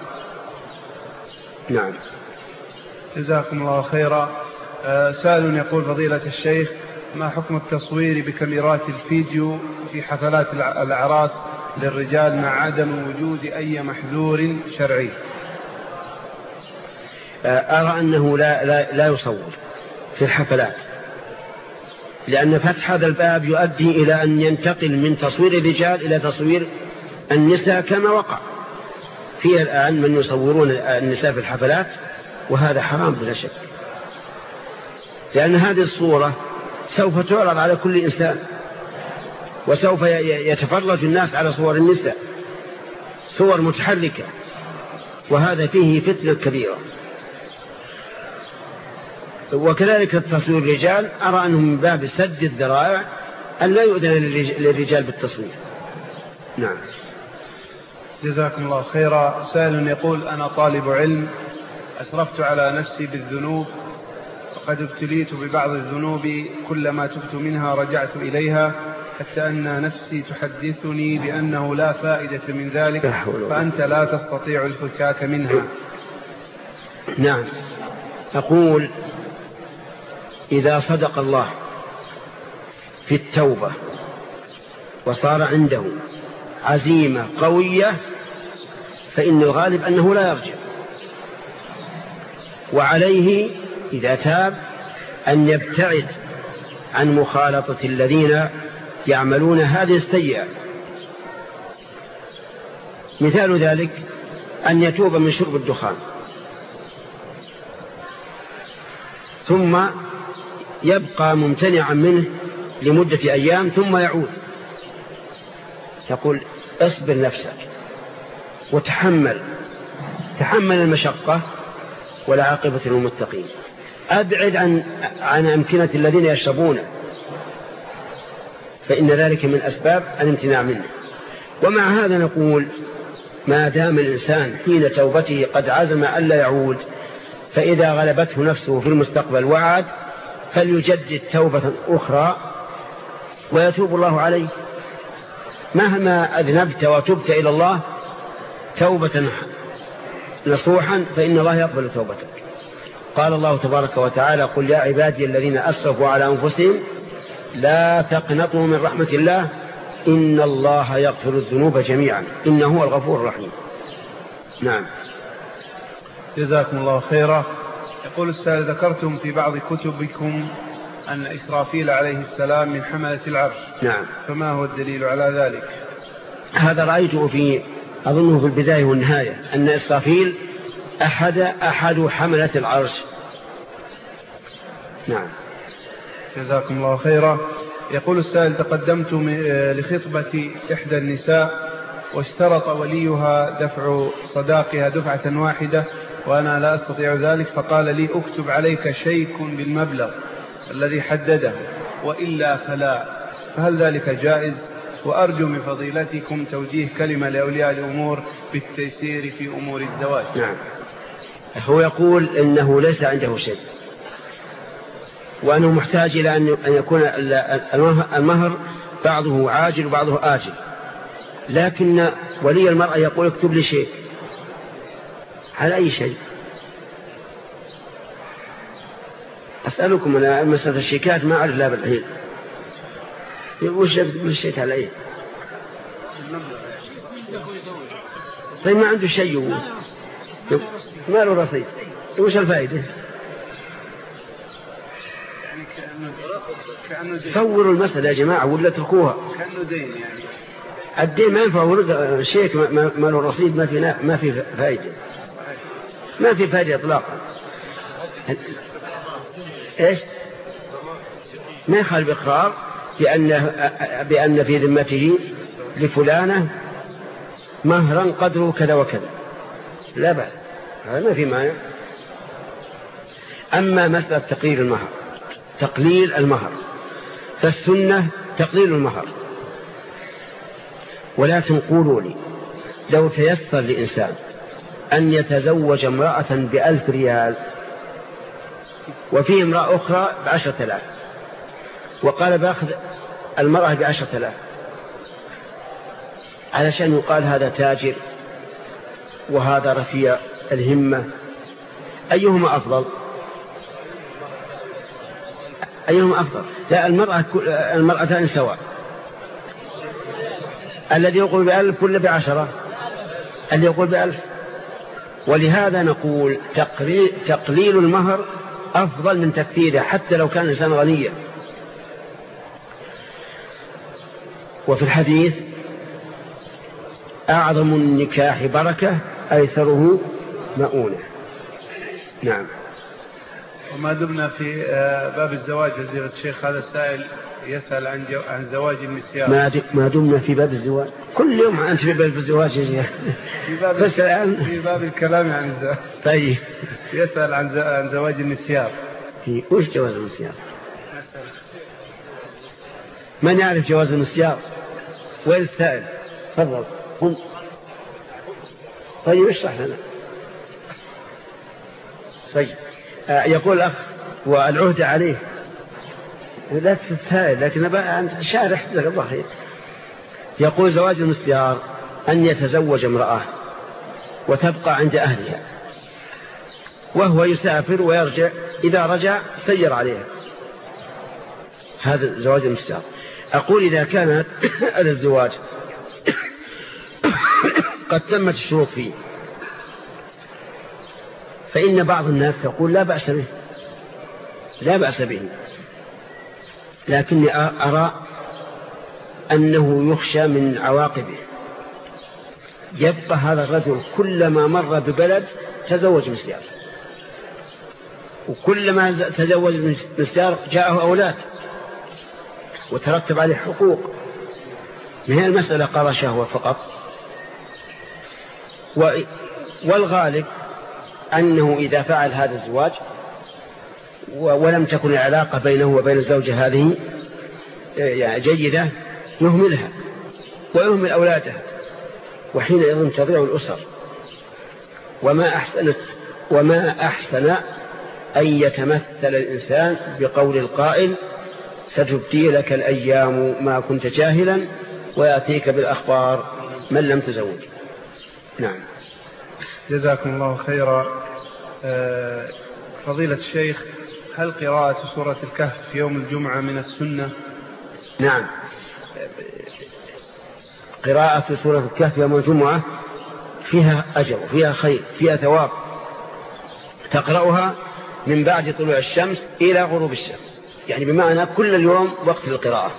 نعم. جزاكم الله خيرا. آه، سائل يقول فضيلة الشيخ ما حكم التصوير بكاميرات الفيديو في حفلات الأعراس للرجال مع عدم وجود أي محذور شرعي؟ أرى أنه لا, لا, لا يصور. في الحفلات. لأن فتح هذا الباب يؤدي إلى أن ينتقل من تصوير الرجال إلى تصوير النساء كما وقع. في الآن من يصورون النساء في الحفلات وهذا حرام بلا شك. لأن هذه الصورة سوف تعرض على كل إنسان وسوف يتفرج الناس على صور النساء صور متحركة وهذا فيه فتنة كبيرة. وكذلك التصوير الرجال أرى أنه من باب سد الذرائع أن لا يؤذن للرجال بالتصوير. نعم. جزاكم الله خيرا. سائل يقول أنا طالب علم أسرفت على نفسي بالذنوب وقد ابتليت ببعض الذنوب كلما تبت منها رجعت إليها حتى أن نفسي تحدثني بأنه لا فائدة من ذلك فأنت لا تستطيع الفكاك منها. نعم. أقول إذا صدق الله في التوبة وصار عنده عزيمة قوية فإن الغالب أنه لا يرجع. وعليه إذا تاب أن يبتعد عن مخالطة الذين يعملون هذه السيئة. مثال ذلك أن يتوب من شرب الدخان. ثم يبقى ممتنعا منه لمدة أيام ثم يعود. تقول اصبر نفسك وتحمل تحمل المشقة والعاقبة للمتقين. أبعد عن, عن أمكنة الذين يشربونه فإن ذلك من أسباب الامتناع منه. ومع هذا نقول ما دام الإنسان حين توبته قد عزم ألا يعود فإذا غلبته نفسه في المستقبل وعد فليجدد توبة أخرى ويتوب الله عليه. مهما أذنبت وتبت إلى الله توبة نصوحا فإن الله يقبل توبتك. قال الله تبارك وتعالى قل يا عبادي الذين أسرفوا على أنفسهم لا تقنطوا من رحمة الله إن الله يغفر الذنوب جميعا إنه هو الغفور الرحيم. نعم. جزاكم الله خيرا. يقول السائل ذكرتم في بعض كتبكم أن إسرافيل عليه السلام من حملة العرش. نعم. فما هو الدليل على ذلك؟ هذا رأيته في أظنه في البداية والنهاية أن إسرافيل أحد أحد حملة العرش. نعم. جزاكم الله خيرا. يقول السائل تقدمت لخطبة إحدى النساء واشترط وليها دفع صداقها دفعة واحدة وأنا لا أستطيع ذلك فقال لي اكتب عليك شيك بالمبلغ الذي حدده وإلا فلا. فهل ذلك جائز؟ وأرجو من فضيلتكم توجيه كلمة لأولياء الأمور بالتيسير في أمور الزواج. نعم. هو يقول إنه ليس عنده شيء. وأنه محتاج إلى أن يكون المهر بعضه عاجل وبعضه آجل. لكن ولي المرأة يقول اكتب لي شيء على أي شيء؟ أسألكم أنا مسألة الشيكات ما أعرف لا بالحين. وش مشيت على إيه؟ طيب ما عنده شيء. ما له رصيد. وش الفائدة؟ صوروا المسألة يا جماعة ولا اتركوها؟ كأنه دين يعني الدين ما ينفع شيك ما له رصيد ما في ما في فائدة. ما في فائدة إطلاقا. إيش؟ ما يخالف إقرار بأن, بأن في ذمته لفلانة مهرا قدره كذا وكذا. لا بأس. هذا ما في مانع. أما مسألة تقليل المهر تقليل المهر فالسنة تقليل المهر. ولكن قولوا لي لو تيسر لإنسان أن يتزوج امرأة بألف ريال وفيه امرأة أخرى بعشرة آلاف. وقال بأخذ المرأة بعشرة آلاف. علشان يقال هذا تاجر وهذا رفيع الهمة أيهما أفضل؟ أيهم أفضل؟ لا المرأة المرأتان سواء. الذي يقول بألف ولا بعشرة. الذي يقول بألف ولهذا نقول تقليل, المهر أفضل من تكثيره حتى لو كان الإنسان غنيا. وفي الحديث أعظم النكاح بركة أيسره مؤونة. نعم. وما دمنا في آه، باب الزواج فضيلة الشيخ هذا السائل يسأل عن. عن زواج النسيان. ما ما دمنا في باب الزواج. كل يوم أنت في باب الزواج يا شيخ. في باب بس الآن في باب الكلام عن الزواج طيب. يسأل عن عن زواج النسيان. في وش جواز النسيان؟ من يعرف جواز النسيان؟ وين السائل؟ تفضل. قم. طيب اشرح لنا. طيب. آه، يقول الأخ والعهد عليه. لا تستهل لكن أنت شارح جزاك الله خير. يقول زواج المسيار أن يتزوج امرأة وتبقى عند أهلها وهو يسافر ويرجع إذا رجع سير عليها. هذا زواج المسيار أقول إذا كانت (coughs) هذا الزواج (coughs) قد تمت الشروط فيه. فإن بعض الناس يقول لا بأس به لا بأس به. لكني أرى أنه يخشى من عواقبه. يبقى هذا الرجل كلما مر ببلد تزوج مسيار وكلما تزوج مسيار جاءه أولاد. وترتب عليه حقوق. ما هي المسألة؟ قضى شهوة فقط. والغالب أنه إذا فعل هذا الزواج ولم تكن العلاقة بينه وبين الزوجة هذه يعني جيدة يهملها ويهمل أولادها وحينئذ تضيع الأسر. وما أحسنت وما أحسن أن يتمثل الإنسان بقول القائل ستبدي لك الأيام ما كنت جاهلا ويأتيك بالأخبار من لم تزوج. نعم. جزاكم الله خيرا. آه، فضيلة الشيخ هل قراءة سورة الكهف في يوم الجمعة من السنة؟ نعم. قراءة سورة الكهف يوم الجمعة فيها أجر وفيها خير فيها ثواب. تقرأها من بعد طلوع الشمس إلى غروب الشمس. يعني بمعنى كل اليوم وقت القراءة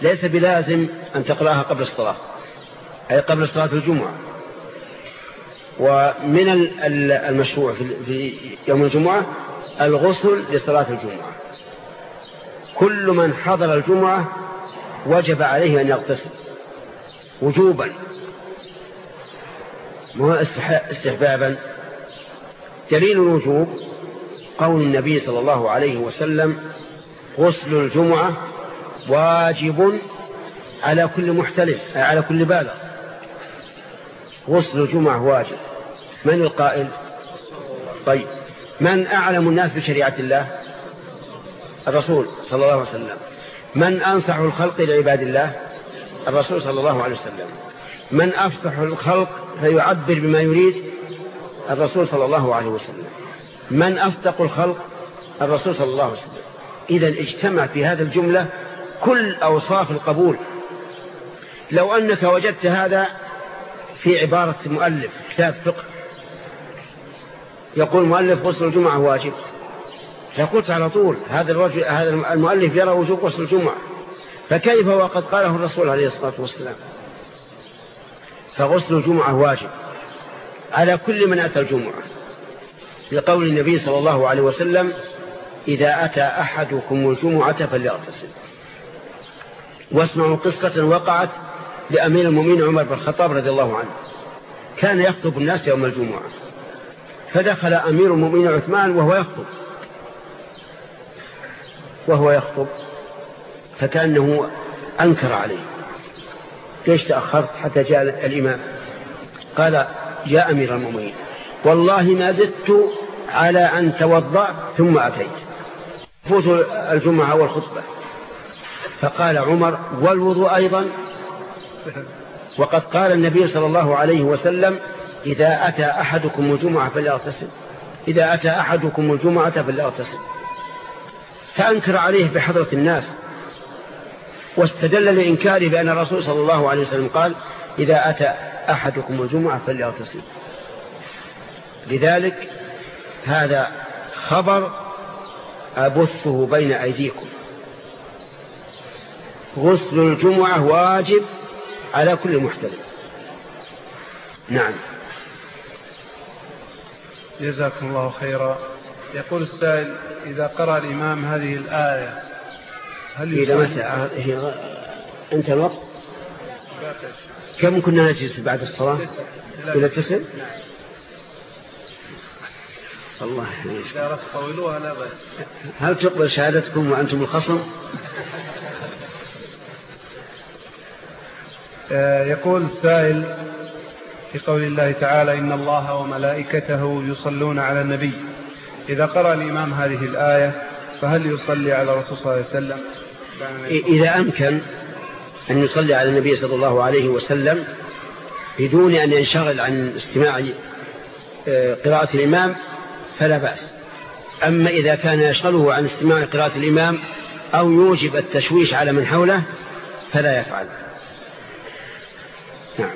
ليس بلازم أن تقرأها قبل الصلاة أي قبل صلاة الجمعة. ومن المشروع في يوم الجمعة الغسل لصلاة الجمعة. كل من حضر الجمعة وجب عليه أن يغتسل وجوبا. مو استحبابا؟ دليل الوجوب قول النبي صلى الله عليه وسلم غسل الجمعة واجب على كل محتلف على كل بالغ. غسل الجمعة واجب. من القائل؟ طيب. من أعلم الناس بشريعة الله؟ الرسول صلى الله عليه وسلم. من أنصح الخلق لعباد الله؟ الرسول صلى الله عليه وسلم. من أفصح الخلق فيعبر بما يريد؟ الرسول صلى الله عليه وسلم. من أصدق الخلق؟ الرسول صلى الله عليه وسلم. إذا اجتمع في هذا الجملة كل أوصاف القبول. لو أنك وجدت هذا في عبارة مؤلف كتاب فقه يقول مؤلف غسل الجمعة واجب. فقلت على طول هذا الرجل هذا المؤلف يرى وجوب غسل الجمعة. فكيف وقد قاله الرسول عليه الصلاة والسلام؟ فغسل الجمعة واجب. على كل من أتى الجمعة. لقول النبي صلى الله عليه وسلم إذا أتى أحدكم الجمعة فليغتسل. واسمعوا قصة وقعت لأمير المؤمنين عمر بن الخطاب رضي الله عنه. كان يخطب الناس يوم الجمعة. فدخل أمير المؤمنين عثمان وهو يخطب. وهو يخطب فكأنه أنكر عليه. ليش تأخرت حتى جاء الإمام؟ قال يا أمير المؤمنين والله ما زدت على أن توضأ ثم أتيت. فوت الجمعة والخطبة. فقال عمر والوضوء أيضا؟ وقد قال النبي صلى الله عليه وسلم إذا أتى أحدكم الجمعة فليغتسل إذا أتى أحدكم الجمعة فليغتسل. فأنكر عليه بحضرة الناس. واستدل لإنكاره بأن الرسول صلى الله عليه وسلم قال إذا أتى أحدكم الجمعة فليغتسل. لذلك هذا خبر أبثه بين أيديكم. غسل الجمعة واجب على كل محتلم نعم. جزاكم الله خيرا. يقول السائل إذا قرأ الإمام هذه الآية هل إذا متى؟ هي أنت الوقت؟ كم كنا نجلس بعد الصلاة؟ إلى تسع الله إذا طولوها لا بأس. هل تقبل شهادتكم وأنتم الخصم؟ آه، يقول السائل في قول الله تعالى إن الله وملائكته يصلون على النبي. إذا قرأ الإمام هذه الآية فهل يصلي على الرسول صلى الله عليه وسلم؟ إذا أمكن أن يصلي على النبي صلى الله عليه وسلم بدون أن ينشغل عن استماع آه، قراءة الإمام فلا بأس. أما إذا كان يشغله عن استماع قراءة الإمام أو يوجب التشويش على من حوله فلا يفعل. نعم.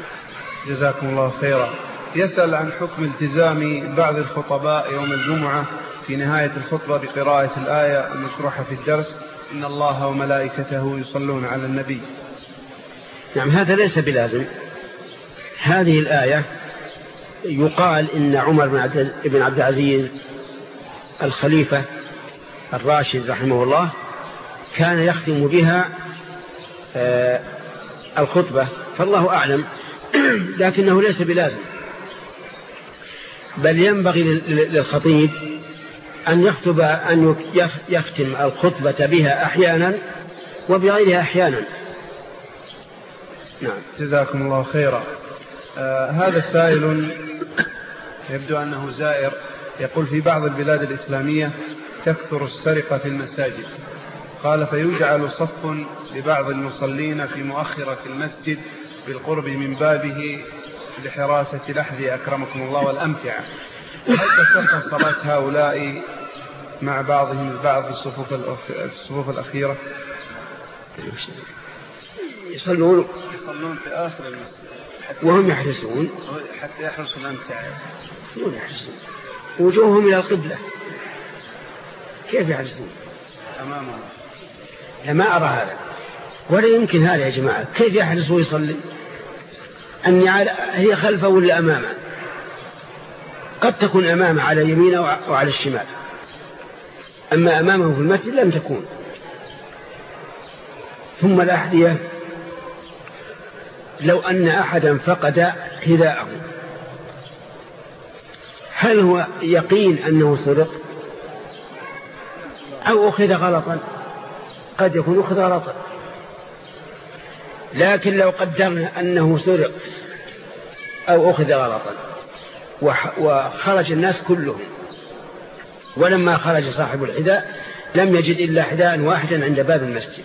جزاكم الله خيرا. يسأل عن حكم التزام بعض الخطباء يوم الجمعة في نهاية الخطبة بقراءة الآية المشروحة في الدرس. إن الله وملائكته يصلون على النبي. نعم هذا ليس بلازم. هذه الآية يقال إن عمر بن عبد العزيز الخليفة الراشد رحمه الله كان يختم بها آه، الخطبة. فالله أعلم. (clears throat) لكنه ليس بلازم. بل ينبغي للخطيب أن يخطب أن يختم الخطبة بها أحيانا وبغيرها أحيانا. نعم. جزاكم الله خيرا. آه هذا سائل يبدو أنه زائر. يقول في بعض البلاد الإسلامية تكثر السرقة في المساجد. قال فيجعل صف لبعض المصلين في مؤخرة المسجد بالقرب من بابه لحراسة الأحذية أكرمكم الله والأمتعة. هل تصح صلاة هؤلاء مع بعضهم البعض في الصفوف في الصفوف الأخيرة. يصلون. يصلون في آخر المسجد. وهم يحرسون حتى يحرسوا الأمتعة. شلون يحرسون وجوههم إلى القبلة. كيف يحرسون أمامهم. لا ما أرى هذا. ولا يمكن هذا يا جماعة. كيف يحرس ويصلي النعال هي خلفه ولا أمامه؟ قد تكون أمامه على يمينه وعلى الشمال. أما أمامه في المسجد لم تكون. ثم الأحذية لو أن أحدا فقد حذاءه هل هو يقين أنه سرق؟ أو أخذ غلطا؟ قد يكون أخذ غلطا. لكن لو قدرنا أنه سرق أو أخذ غلطا وخرج الناس كلهم ولما خرج صاحب الحذاء لم يجد إلا حذاء واحدا عند باب المسجد.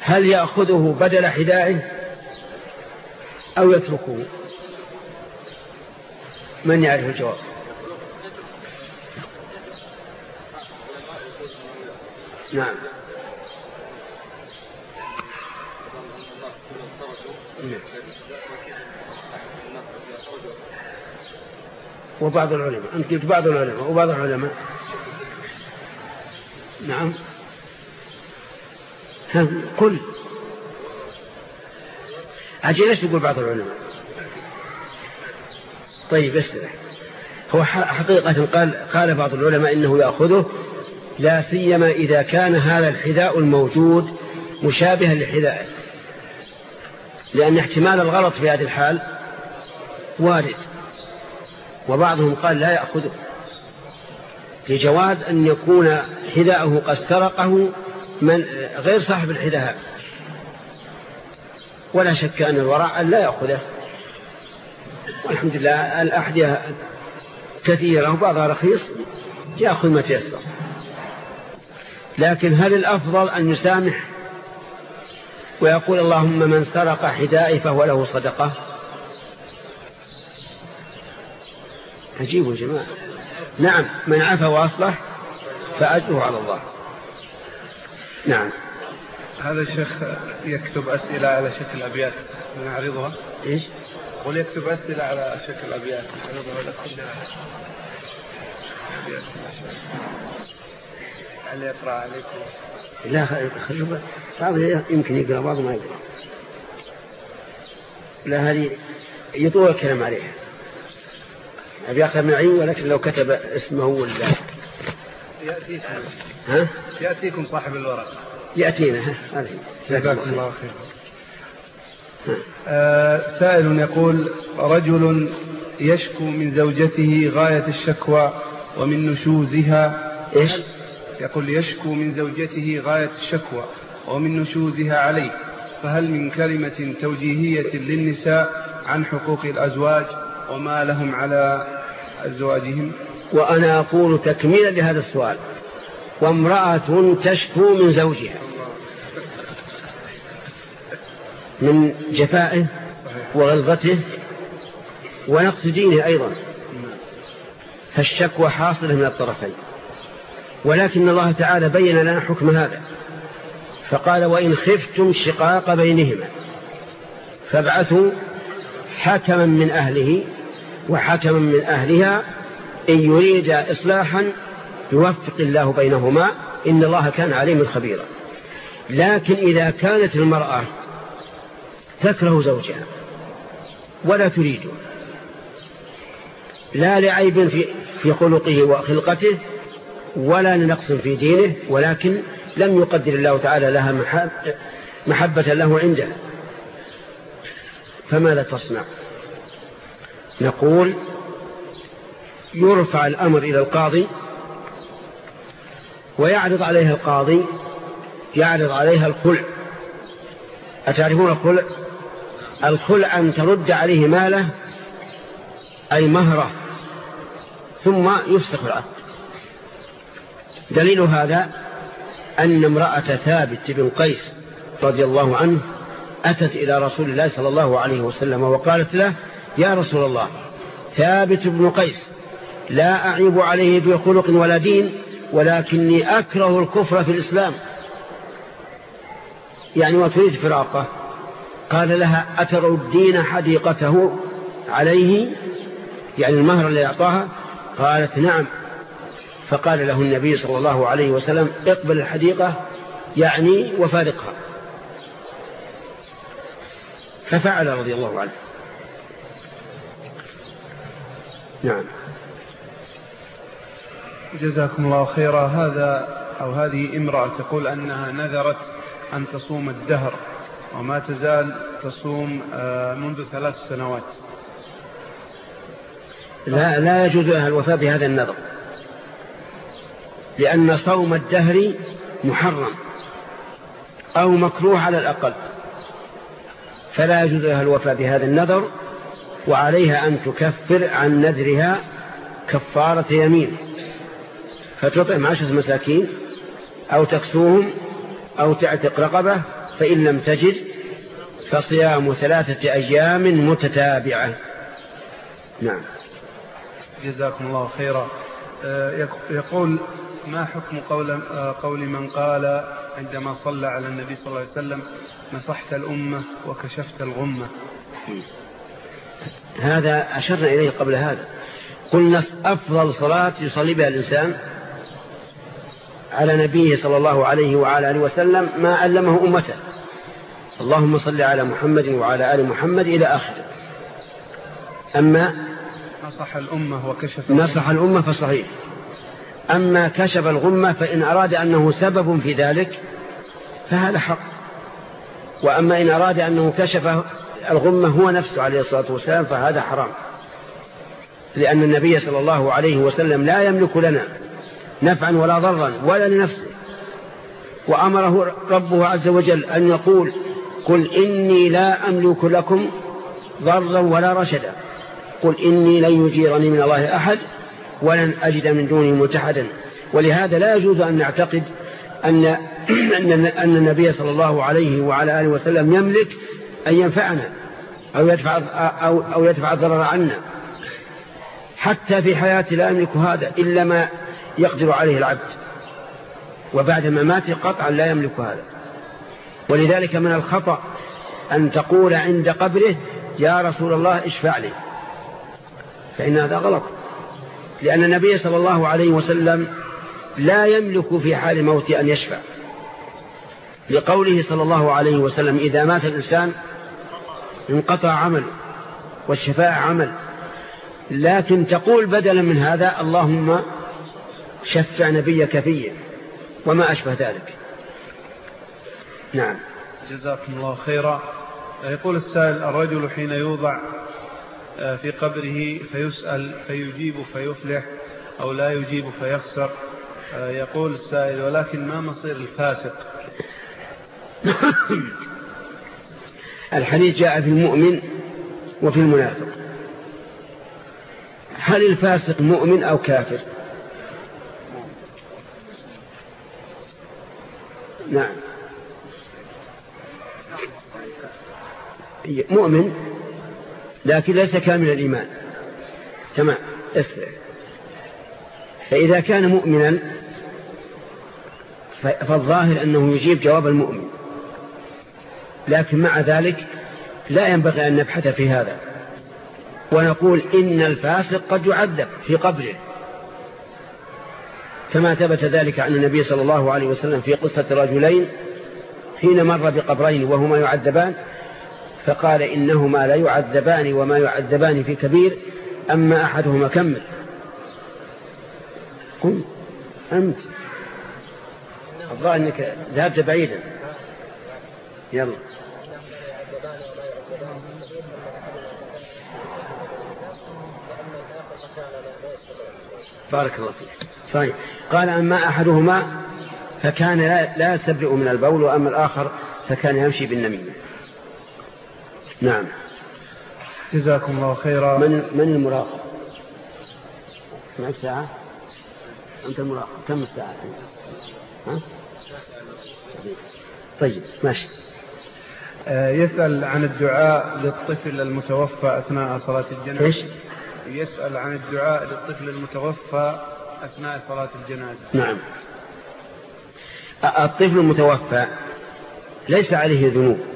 هل يأخذه بدل حذائه أو يتركه؟ من يعرف الجواب؟ نعم. وبعض العلماء. أنت قلت بعض العلماء وبعض العلماء. نعم. كل عجل إيش يقول بعض العلماء؟ طيب اسمع هو حقيقة قال, قال بعض العلماء إنه يأخذه لا سيما إذا كان هذا الحذاء الموجود مشابها لحذائه لأن احتمال الغلط في هذه الحال وارد. وبعضهم قال لا يأخذه لجواز أن يكون حذاءه قد سرقه من غير صاحب الحذاء. ولا شك أن الوراء أن لا يأخذه. والحمد لله الأحذية كثيرة وبعضها رخيص يأخذ ما تيسر. لكن هل الأفضل أن يسامح ويقول اللهم من سرق حذائي فهو له صدقة. عجيب جماعة. نعم من عفى وأصلح فأجره على الله. نعم. هذا الشيخ يكتب أسئلة على شكل أبيات نعرضها؟ إيش؟ قل يكتب أسئلة على شكل أبيات نعرضها لكم هل يقرأ عليكم؟ لا خلوا بعض يمكن يقرأ بعض ما يقرأ. لا هذه يطول الكلام عليها. أبي أقرأ معي ولكن لو كتب اسمه ولا. يأتيكم. ها؟ يأتيكم صاحب الورق. يأتينا ها؟ جزاكم الله خير. آه سائل يقول رجل يشكو من زوجته غاية الشكوى ومن نشوزها. إيش؟ يقول يشكو من زوجته غاية الشكوى ومن نشوزها عليه فهل من كلمة توجيهية للنساء عن حقوق الأزواج وما لهم على أزواجهم؟ وأنا أقول تكميلا لهذا السؤال وامرأة تشكو من زوجها من جفائه وغلظته ونقص دينه أيضا فالشكوى حاصلة من الطرفين. ولكن الله تعالى بين لنا حكم هذا. فقال وإن خفتم شقاق بينهما فابعثوا حكما من أهله وحكما من أهلها إن يريد إصلاحا يوفق الله بينهما إن الله كان عليم خبيرا. لكن إذا كانت المرأة تكره زوجها ولا تريده لا لعيب في, في خلقه وخلقته ولا لنقص في دينه ولكن لم يقدر الله تعالى لها محبة له عنده. فماذا تصنع؟ نقول يرفع الأمر إلى القاضي ويعرض عليها القاضي يعرض عليها الخلع. أتعرفون الخلع؟ الخلع أن ترد عليه ماله أي مهرة ثم يفسخ العقد دليل هذا أن امرأة ثابت بن قيس رضي الله عنه أتت إلى رسول الله صلى الله عليه وسلم وقالت له يا رسول الله ثابت بن قيس لا أعيب عليه في خلق ولا دين ولكني أكره الكفر في الإسلام. يعني وتريد فراقة. قال لها أتروا الدين حديقته عليه؟ يعني المهر اللي أعطاها. قالت نعم. فقال له النبي صلى الله عليه وسلم اقبل الحديقة يعني وفارقها. ففعل رضي الله عنه. نعم. جزاكم الله خيرا. هذا أو هذه امرأة تقول أنها نذرت أن تصوم الدهر وما تزال تصوم آه، منذ ثلاث سنوات. لا, لا يجوز لها الوفاء بهذا النذر. لأن صوم الدهر محرم أو مكروه على الأقل. فلا يجوز لها الوفاء بهذا النذر وعليها أن تكفر عن نذرها كفارة يمين. فتطعم عشرة مساكين أو تكسوهم أو تعتق رقبة فإن لم تجد فصيام ثلاثة أيام متتابعة. نعم. جزاكم الله خيرا. آه، يقول ما حكم قول, قول من قال عندما صلى على النبي صلى الله عليه وسلم مسحت الأمة وكشفت الغمة؟ هذا أشرنا إليه قبل هذا. قلنا أفضل صلاة يصلي بها الإنسان على نبيه صلى الله عليه وعلى آله وسلم ما علمه أمته. اللهم صل على محمد وعلى آل محمد إلى آخره. أما نصح الأمة وكشف نصح الأمة فصحيح. أما كشف الغمة فإن أراد أنه سبب في ذلك فهذا حق. وأما إن أراد أنه كشف الغمة هو نفسه عليه الصلاة والسلام فهذا حرام. لأن النبي صلى الله عليه وسلم لا يملك لنا نفعا ولا ضرا ولا لنفسه. وأمره ربه عز وجل أن يقول قل إني لا أملك لكم ضرا ولا رشدا. قل إني لن يجيرني من الله أحد ولن أجد من دونه متحدا. ولهذا لا يجوز أن نعتقد أن, (clears throat) أن النبي صلى الله عليه وعلى آله وسلم يملك أن ينفعنا أو يدفع, أو, أو يدفع الضرر عنا. حتى في حياتي لا يملك هذا إلا ما يقدر عليه العبد. وبعد مماته قطعا لا يملك هذا. ولذلك من الخطأ أن تقول عند قبره يا رسول الله اشفع لي. فإن هذا غلط. لأن النبي صلى الله عليه وسلم لا يملك في حال موته أن يشفع. لقوله صلى الله عليه وسلم إذا مات الإنسان انقطع عمل والشفاء عمل. لكن تقول بدلا من هذا اللهم شفع نبيك فيه وما أشبه ذلك. نعم. جزاكم الله خيرا. يقول السائل الرجل حين يوضع في قبره فيسأل فيجيب فيفلح أو لا يجيب فيخسر. آه، يقول السائل ولكن ما مصير الفاسق؟ (coughs) الحديث جاء في المؤمن وفي المنافق. هل الفاسق مؤمن أو كافر؟ نعم. مؤمن. لكن ليس كامل الإيمان. تمام اسرع فإذا كان مؤمنا فالظاهر أنه يجيب جواب المؤمن. لكن مع ذلك لا ينبغي أن نبحث في هذا. ونقول إن الفاسق قد يعذب في قبره. كما ثبت ذلك عن النبي صلى الله عليه وسلم في قصة رجلين حين مر بقبرين وهما يعذبان فقال إنهما لا يعذبان وما يعذبان في كبير أما أحدهما كمل قم أنت. الظاهر أنك ذهبت بعيدا. يلا. بارك الله فيك. صحيح. قال أما أحدهما فكان لا يستبرئ من البول وأما الآخر فكان يمشي بالنميمة. نعم. جزاكم الله خيرا. من من المراقب؟ معك ساعة؟ أنت المراقب. كم الساعة ها؟ طيب ماشي. آه، يسأل عن الدعاء للطفل المتوفى أثناء صلاة الجنازة. إيش؟ يسأل عن الدعاء للطفل المتوفى أثناء صلاة الجنازة. نعم. الطفل المتوفى ليس عليه ذنوب.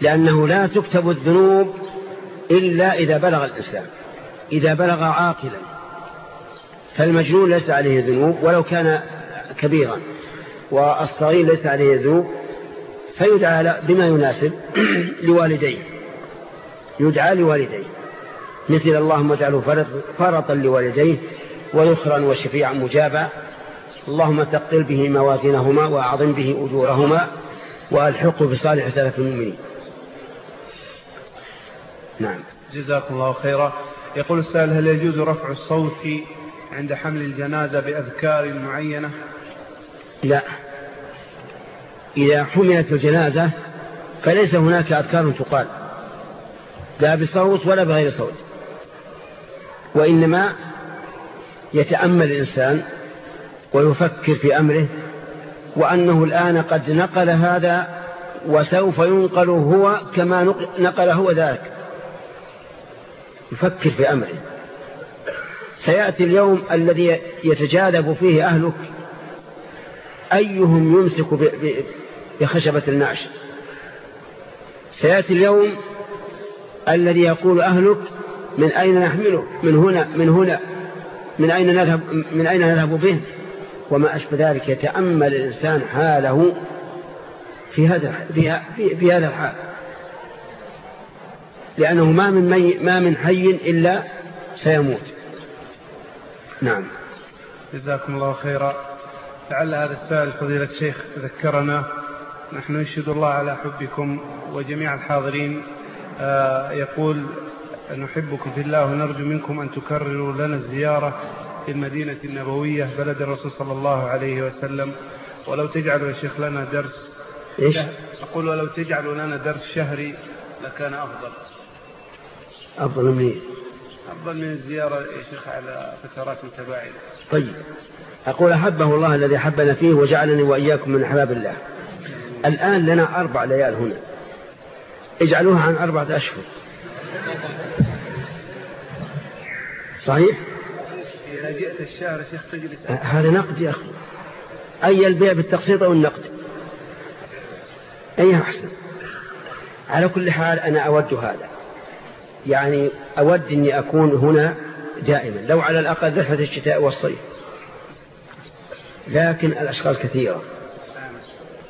لأنه لا تكتب الذنوب إلا إذا بلغ الإنسان إذا بلغ عاقلا. فالمجنون ليس عليه ذنوب ولو كان كبيرا والصغير ليس عليه ذنوب فيدعى بما يناسب (clears throat) لوالديه. يدعى لوالديه. مثل اللهم اجعله فرطا لوالديه ويخرا وشفيعا مجابا. اللهم تقل به موازينهما وأعظم به أجورهما وألحقه بصالح سلف المؤمنين. نعم. جزاكم الله خيرا. يقول السائل هل يجوز رفع الصوت عند حمل الجنازة بأذكار معينة؟ لا. إذا حملت الجنازة فليس هناك أذكار تقال. لا بصوت ولا بغير صوت. وإنما يتأمل الإنسان ويفكر في أمره وأنه الآن قد نقل هذا وسوف ينقل هو كما نقل هو ذلك يفكر في أمره. سيأتي اليوم الذي يتجاذب فيه أهلك. أيهم يمسك بخشبة النعش؟ سيأتي اليوم الذي يقول أهلك من أين نحمله؟ من هنا من هنا. من أين نذهب, من أين نذهب به؟ وما أشبه ذلك يتأمل الإنسان حاله في هذا في, في, في هذا الحال. لأنه ما من, مي ما من حي إلا سيموت. نعم. جزاكم الله خيرا. لعل هذا السائل فضيلة الشيخ ذكرنا. نحن نشهد الله على حبكم وجميع الحاضرين. آه يقول نحبكم في الله ونرجو منكم أن تكرروا لنا الزيارة في المدينة النبوية بلد الرسول صلى الله عليه وسلم. ولو تجعلوا يا شيخ لنا درس إيش؟ أقول ولو تجعلوا لنا درس شهري لكان أفضل. أفضل من إيه؟ أفضل من الزيارة يا شيخ على فترات متباعدة. طيب. أقول أحبه الله الذي حبنا فيه وجعلني وإياكم من أحباب الله. الآن لنا أربع ليال هنا. اجعلوها عن أربعة أشهر. صحيح؟ إذا جئت الشهر شيخ تجلس. هذا نقد يا أخي أي البيع بالتقسيط أو النقد؟ أي أحسن. على كل حال أنا أود هذا. يعني أود أني أكون هنا دائما لو على الأقل رحلة الشتاء والصيف. لكن الأشغال كثيرة.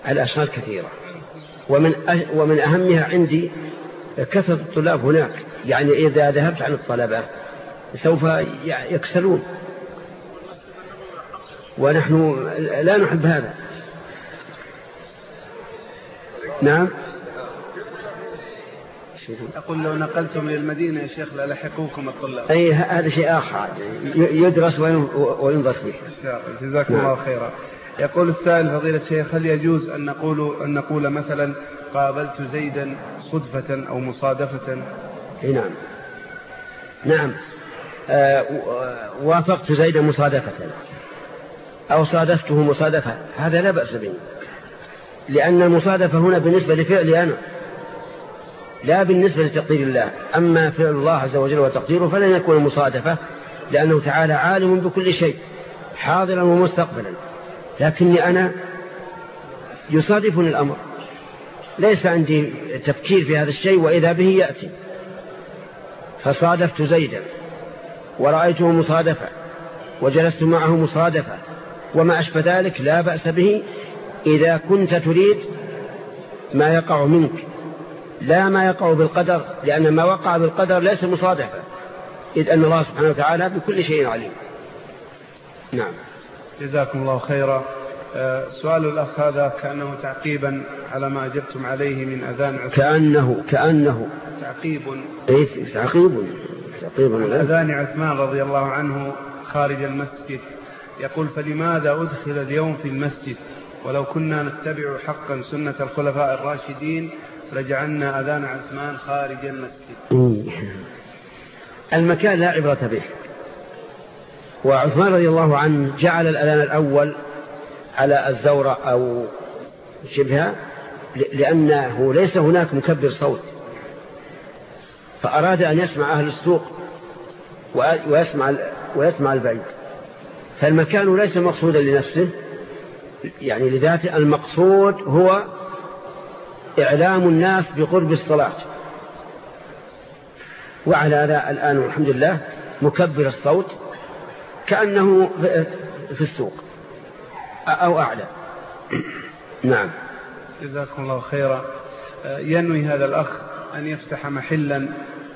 الأشغال كثيرة. ومن, ومن أهمها عندي كثرة الطلاب هناك. يعني إذا ذهبت عن الطلبة سوف يكسلون. ونحن لا نحب هذا. نعم؟ أقول لو نقلتم للمدينة يا شيخ للحقوكم الطلاب. أي هذا شيء آخر. يدرس وينظر فيه. جزاكم نعم. الله خيرا. يقول السائل فضيلة الشيخ هل يجوز أن نقول, أن نقول مثلا قابلت زيدا صدفة أو مصادفة؟ نعم. نعم. آه وافقت زيدا مصادفة. أو صادفته مصادفة. هذا لا بأس به. لأن المصادفة هنا بالنسبة لفعلي أنا. لا بالنسبة لتقدير الله أما فعل الله عز وجل وتقديره فلن يكون مصادفة لأنه تعالى عالم بكل شيء حاضرا ومستقبلا. لكني أنا يصادفني الأمر. ليس عندي تفكير في هذا الشيء وإذا به يأتي. فصادفت زيدا ورأيته مصادفة وجلست معه مصادفة وما أشبه ذلك لا بأس به إذا كنت تريد ما يقع منك. لا ما يقع بالقدر لأن ما وقع بالقدر ليس مصادفة إذ أن الله سبحانه وتعالى بكل شيء عليم. نعم. جزاكم الله خيرا. آه، سؤال الأخ هذا كأنه تعقيبا على ما أجبتم عليه من أذان عثمان كأنه كأنه. تعقيب. إيه تعقيب. تعقيب. أذان عثمان رضي الله عنه خارج المسجد. يقول فلماذا أدخل اليوم في المسجد؟ ولو كنا نتبع حقا سنة الخلفاء الراشدين لجعلنا أذان عثمان خارج المسجد. المكان لا عبرة به. وعثمان رضي الله عنه جعل الأذان الأول على الزورة أو شبهها لأنه ليس هناك مكبر صوت. فأراد أن يسمع أهل السوق ويسمع, ويسمع البعيد. فالمكان ليس مقصودا لنفسه يعني لذاته المقصود هو إعلام الناس بقرب الصلاة. وعلى هذا الآن الحمد لله مكبر الصوت كأنه في السوق. أو أعلى. (clears throat) نعم. جزاكم الله خيرا. ينوي هذا الأخ أن يفتح محلا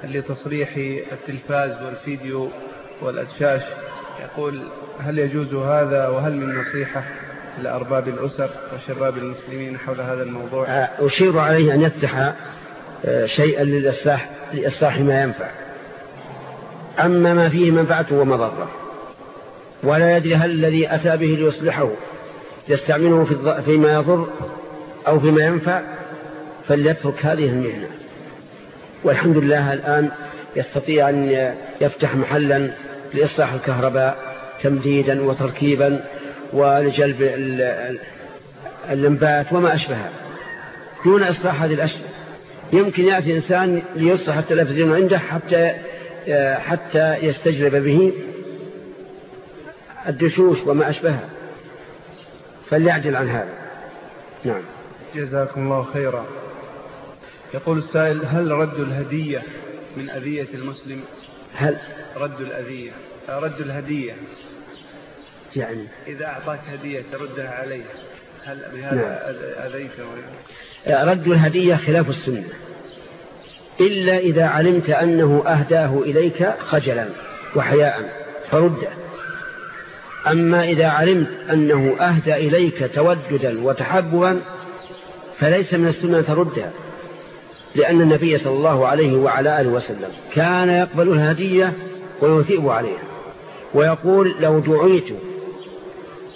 لتصريح التلفاز والفيديو والأدشاش. يقول هل يجوز هذا وهل من نصيحة؟ لأرباب الأسر وشباب المسلمين حول هذا الموضوع. آه، أشير عليه أن يفتح آه، شيئا للإصلاح, لإصلاح ما ينفع. أما ما فيه منفعة ومضرة. ولا يدري هل الذي أتى به ليصلحه يستعمله فيما يضر أو فيما ينفع فليترك هذه المهنة. والحمد لله الآن يستطيع أن يفتح محلا لإصلاح الكهرباء تمديدا وتركيبا ولجلب اللمبات وما أشبهها. دون إصلاح هذه الأشياء. يمكن يأتي إنسان ليصلح التلفزيون عنده حتى حتى يستجلب به الدشوش وما أشبهها. فليعجل عن هذا. نعم. جزاكم الله خيرا. يقول السائل هل رد الهدية من أذية المسلم؟ هل؟ رد الأذية. رد الهدية. يعني. إذا أعطاك هدية تردها عليه هل بهذا نعم. أذيته رد الهدية خلاف السنة. إلا إذا علمت أنه أهداه إليك خجلا وحياء فرده. أما إذا علمت أنه أهدى إليك توددا وتحببا فليس من السنة تردها لأن النبي صلى الله عليه وعلى آله وسلم كان يقبل الهدية ويثيب عليها ويقول لو دعيت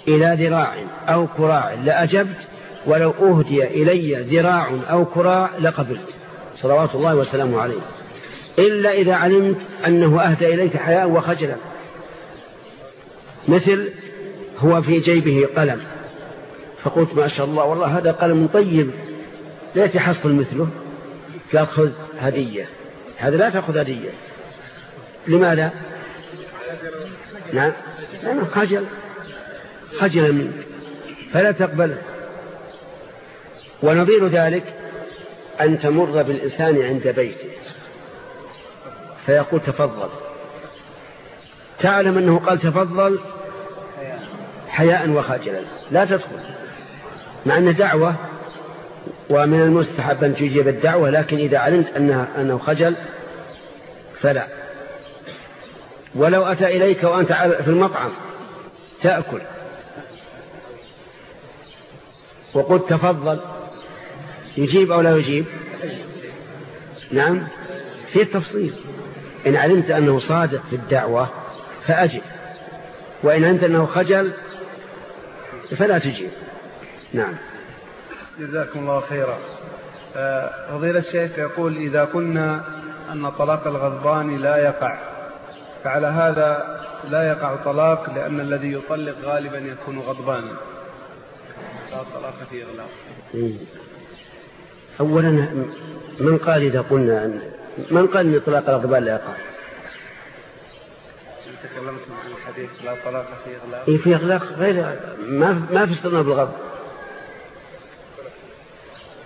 إلى ذراع أو كراع لأجبت ولو أهدي إلي ذراع أو كراع لقبلت. صلوات الله وسلامه عليه. إلا إذا علمت أنه أهدى إليك حياء وخجلا. مثل هو في جيبه قلم. فقلت ما شاء الله والله هذا قلم طيب. لا تحصل مثله. قال خذ هدية. هذا لا تأخذ هدية. لماذا؟ نعم. خجل. خجل منك. فلا تقبله. ونظير ذلك أن تمر بالإنسان عند بيته. فيقول تفضل. تعلم أنه قال تفضل حياء وخجلا. لا تدخل. مع أن دعوة ومن المستحب أن تجيب الدعوة لكن إذا علمت أنها أنه خجل فلا. ولو أتى إليك وأنت في المطعم تأكل. وقلت تفضل. يجيب أو لا يجيب؟ نعم. في تفصيل إن علمت أنه صادق في الدعوة فأجب. وإن علمت أنه خجل فلا تجيب. نعم. جزاكم الله خيرا. آه، فضيلة الشيخ يقول إذا قلنا أن طلاق الغضبان لا يقع فعلى هذا لا يقع طلاق لأن الذي يطلق غالبا يكون غضبانا. طلاق في إغلاق أولا من قال إذا قلنا أن من قال أن إطلاق الأغضبان لا يقع؟ تكلمتم عن الحديث لا طلاق في إغلاق إيه في إغلاق غير ما ما في استثناء بالغضب.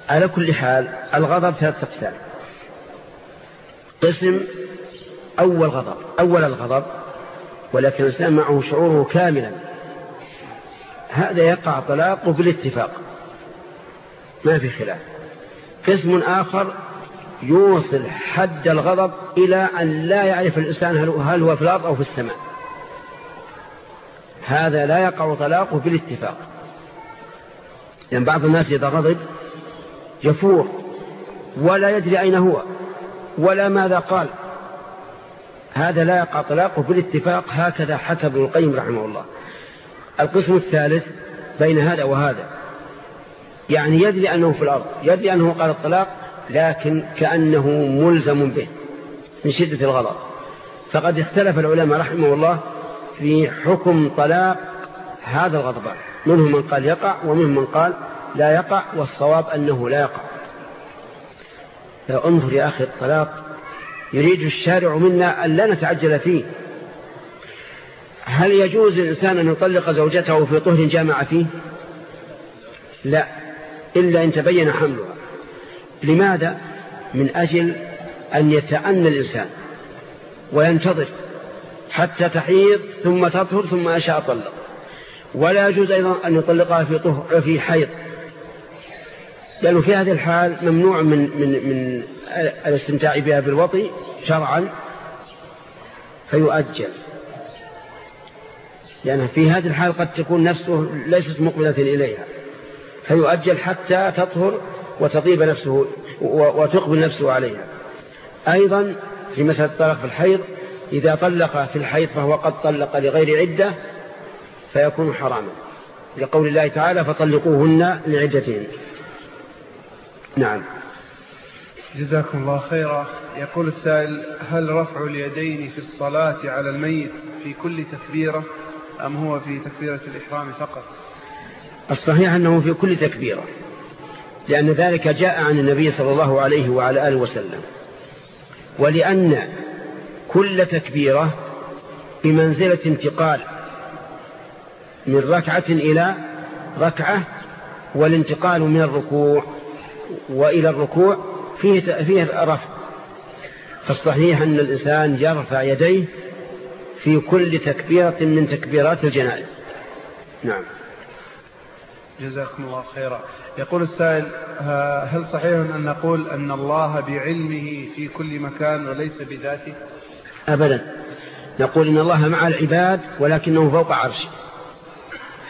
على كل حال الغضب ثلاثة أقسام. قسم أول غضب أول الغضب ولكن الإنسان معه شعوره كاملا. هذا يقع طلاقه بالاتفاق ما في خلاف. قسم آخر يوصل حد الغضب إلى أن لا يعرف الإنسان هل هو في الأرض أو في السماء. هذا لا يقع طلاقه بالاتفاق. لأن يعني بعض الناس إذا غضب يفور ولا يدري أين هو ولا ماذا قال. هذا لا يقع طلاقه بالاتفاق. هكذا حكى ابن القيم رحمه الله. القسم الثالث بين هذا وهذا. يعني يدري أنه في الأرض يدري أنه قال الطلاق لكن كأنه ملزم به من شدة الغضب. فقد اختلف العلماء رحمه الله في حكم طلاق هذا الغضبان منهم من قال يقع ومنهم من قال لا يقع والصواب أنه لا يقع. انظر يا أخي الطلاق يريد الشارع منا أن لا نتعجل فيه. هل يجوز الإنسان أن يطلق زوجته في طهر جامع فيه؟ لا إلا إن تبين حملها. لماذا؟ من أجل أن يتأنى الإنسان وينتظر حتى تحيض ثم تطهر ثم أشاء طلق. ولا يجوز أيضا أن يطلقها في طهر في حيض. لأنه في هذه الحال ممنوع من من من الاستمتاع بها بالوطي شرعا فيؤجل. لأن في هذه الحال قد تكون نفسه ليست مقبلة إليها. فيؤجل حتى تطهر وتطيب نفسه وتقبل نفسه عليها. أيضا في مسألة الطلاق في الحيض إذا طلق في الحيض فهو قد طلق لغير عدة فيكون حراما. لقول الله تعالى فطلقوهن لعدتهن نعم. جزاكم الله خيرا. يقول السائل هل رفع اليدين في الصلاة على الميت في كل تكبيرة؟ أم هو في تكبيرة الإحرام فقط؟ الصحيح أنه في كل تكبيرة لأن ذلك جاء عن النبي صلى الله عليه وعلى آله وسلم. ولأن كل تكبيرة بمنزلة انتقال من ركعة إلى ركعة والانتقال من الركوع وإلى الركوع فيه, فيه رفع. فالصحيح أن الإنسان يرفع يديه في كل تكبيرة من تكبيرات الجنائز. نعم. جزاكم الله خيرا. يقول السائل هل صحيح أن نقول أن الله بعلمه في كل مكان وليس بذاته؟ أبدا. نقول إن الله مع العباد ولكنه فوق عرشه.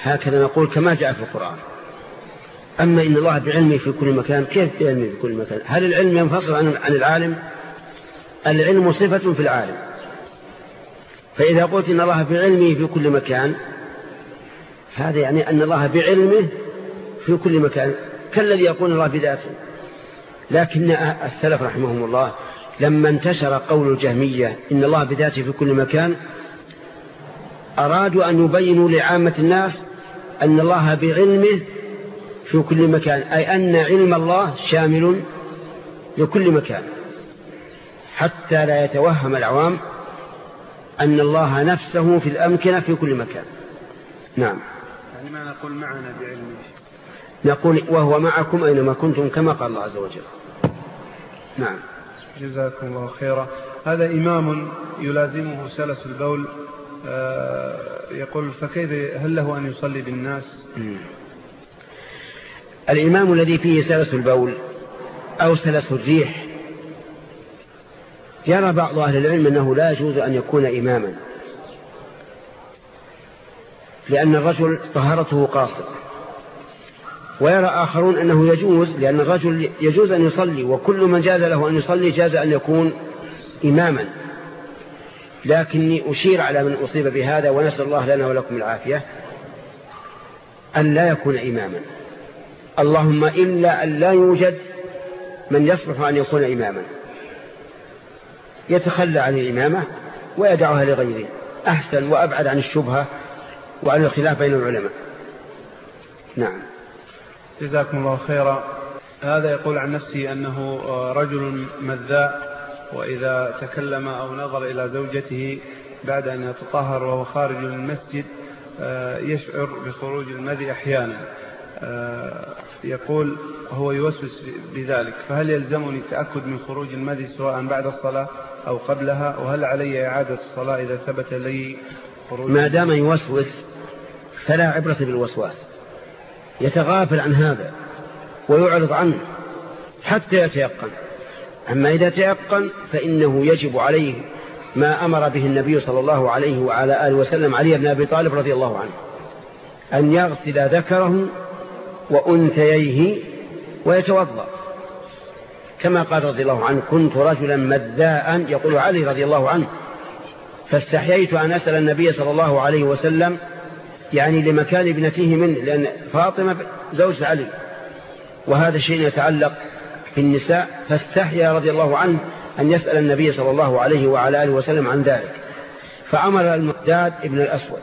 هكذا نقول كما جاء في القرآن. أما إن الله بعلمه في كل مكان كيف بعلمه في كل مكان؟ هل العلم ينفصل عن العالم؟ العلم صفة في العالم. فإذا قلت إن الله بعلمه في كل مكان هذا يعني أن الله بعلمه في كل مكان كالذي يقول الله بذاته. لكن السلف رحمهم الله لما انتشر قول الجهمية إن الله بذاته في كل مكان أرادوا أن يبينوا لعامة الناس أن الله بعلمه في كل مكان أي أن علم الله شامل لكل مكان حتى لا يتوهم العوام أن الله نفسه في الأمكنة في كل مكان. نعم. يعني ما نقول معنا بعلمه نقول وهو معكم أينما كنتم كما قال الله عز وجل. نعم. جزاكم الله خيرا. هذا إمام يلازمه سلس البول آه، يقول فكيف هل له أن يصلي بالناس؟ الإمام الذي فيه سلس البول أو سلس الريح يرى بعض أهل العلم أنه لا يجوز أن يكون إماما. لأن الرجل طهارته قاصر ويرى آخرون أنه يجوز لأن الرجل يجوز أن يصلي وكل من جاز له أن يصلي جاز أن يكون إماما. لكني أشير على من أصيب بهذا ونسأل الله لنا ولكم العافية أن لا يكون إماما. اللهم إلا أن لا يوجد من يصلح أن يكون إماما. يتخلى عن الإمامة ويدعها لغيره أحسن وأبعد عن الشبهة وعن الخلاف بين العلماء. نعم. جزاكم الله خيرا. هذا يقول عن نفسه أنه رجل مذاء وإذا تكلم أو نظر إلى زوجته بعد أن يتطهر وهو خارج المسجد آه، يشعر بخروج المذي أحيانا. آه، يقول هو يوسوس بذلك. فهل يلزمني التأكد من خروج المذي سواء بعد الصلاة؟ أو قبلها وهل علي إعادة الصلاة إذا ثبت لي ما دام يوسوس فلا عبرة بالوسواس. يتغافل عن هذا ويعرض عنه حتى يتيقن. أما إذا تيقن فإنه يجب عليه ما أمر به النبي صلى الله عليه وعلى آله وسلم علي بن أبي طالب رضي الله عنه أن يغسل ذكره وأنثييه ويتوضأ. كما قال رضي الله عنه كنت رجلا مذاء يقول علي رضي الله عنه. فاستحييت أن أسأل النبي صلى الله عليه وسلم يعني لمكان ابنته منه لأن فاطمة زوج علي. وهذا شيء يتعلق في النساء فاستحيا رضي الله عنه أن يسأل النبي صلى الله عليه وعلى آله وسلم عن ذلك. فأمر المقداد ابن الأسود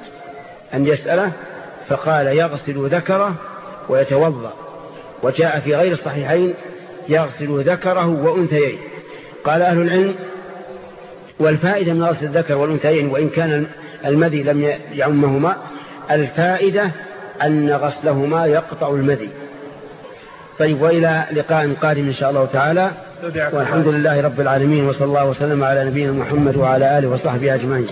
أن يسأله فقال يغسل ذكره ويتوضأ. وجاء في غير الصحيحين يغسل ذكره وأنثيين. قال أهل العلم والفائدة من غسل الذكر والأنثيين وإن كان المذي لم يعمهما الفائدة أن غسلهما يقطع المذي. طيب وإلى لقاء قادم إن شاء الله تعالى. والحمد لله رب العالمين وصلى الله وسلم على نبينا محمد وعلى آله وصحبه أجمعين.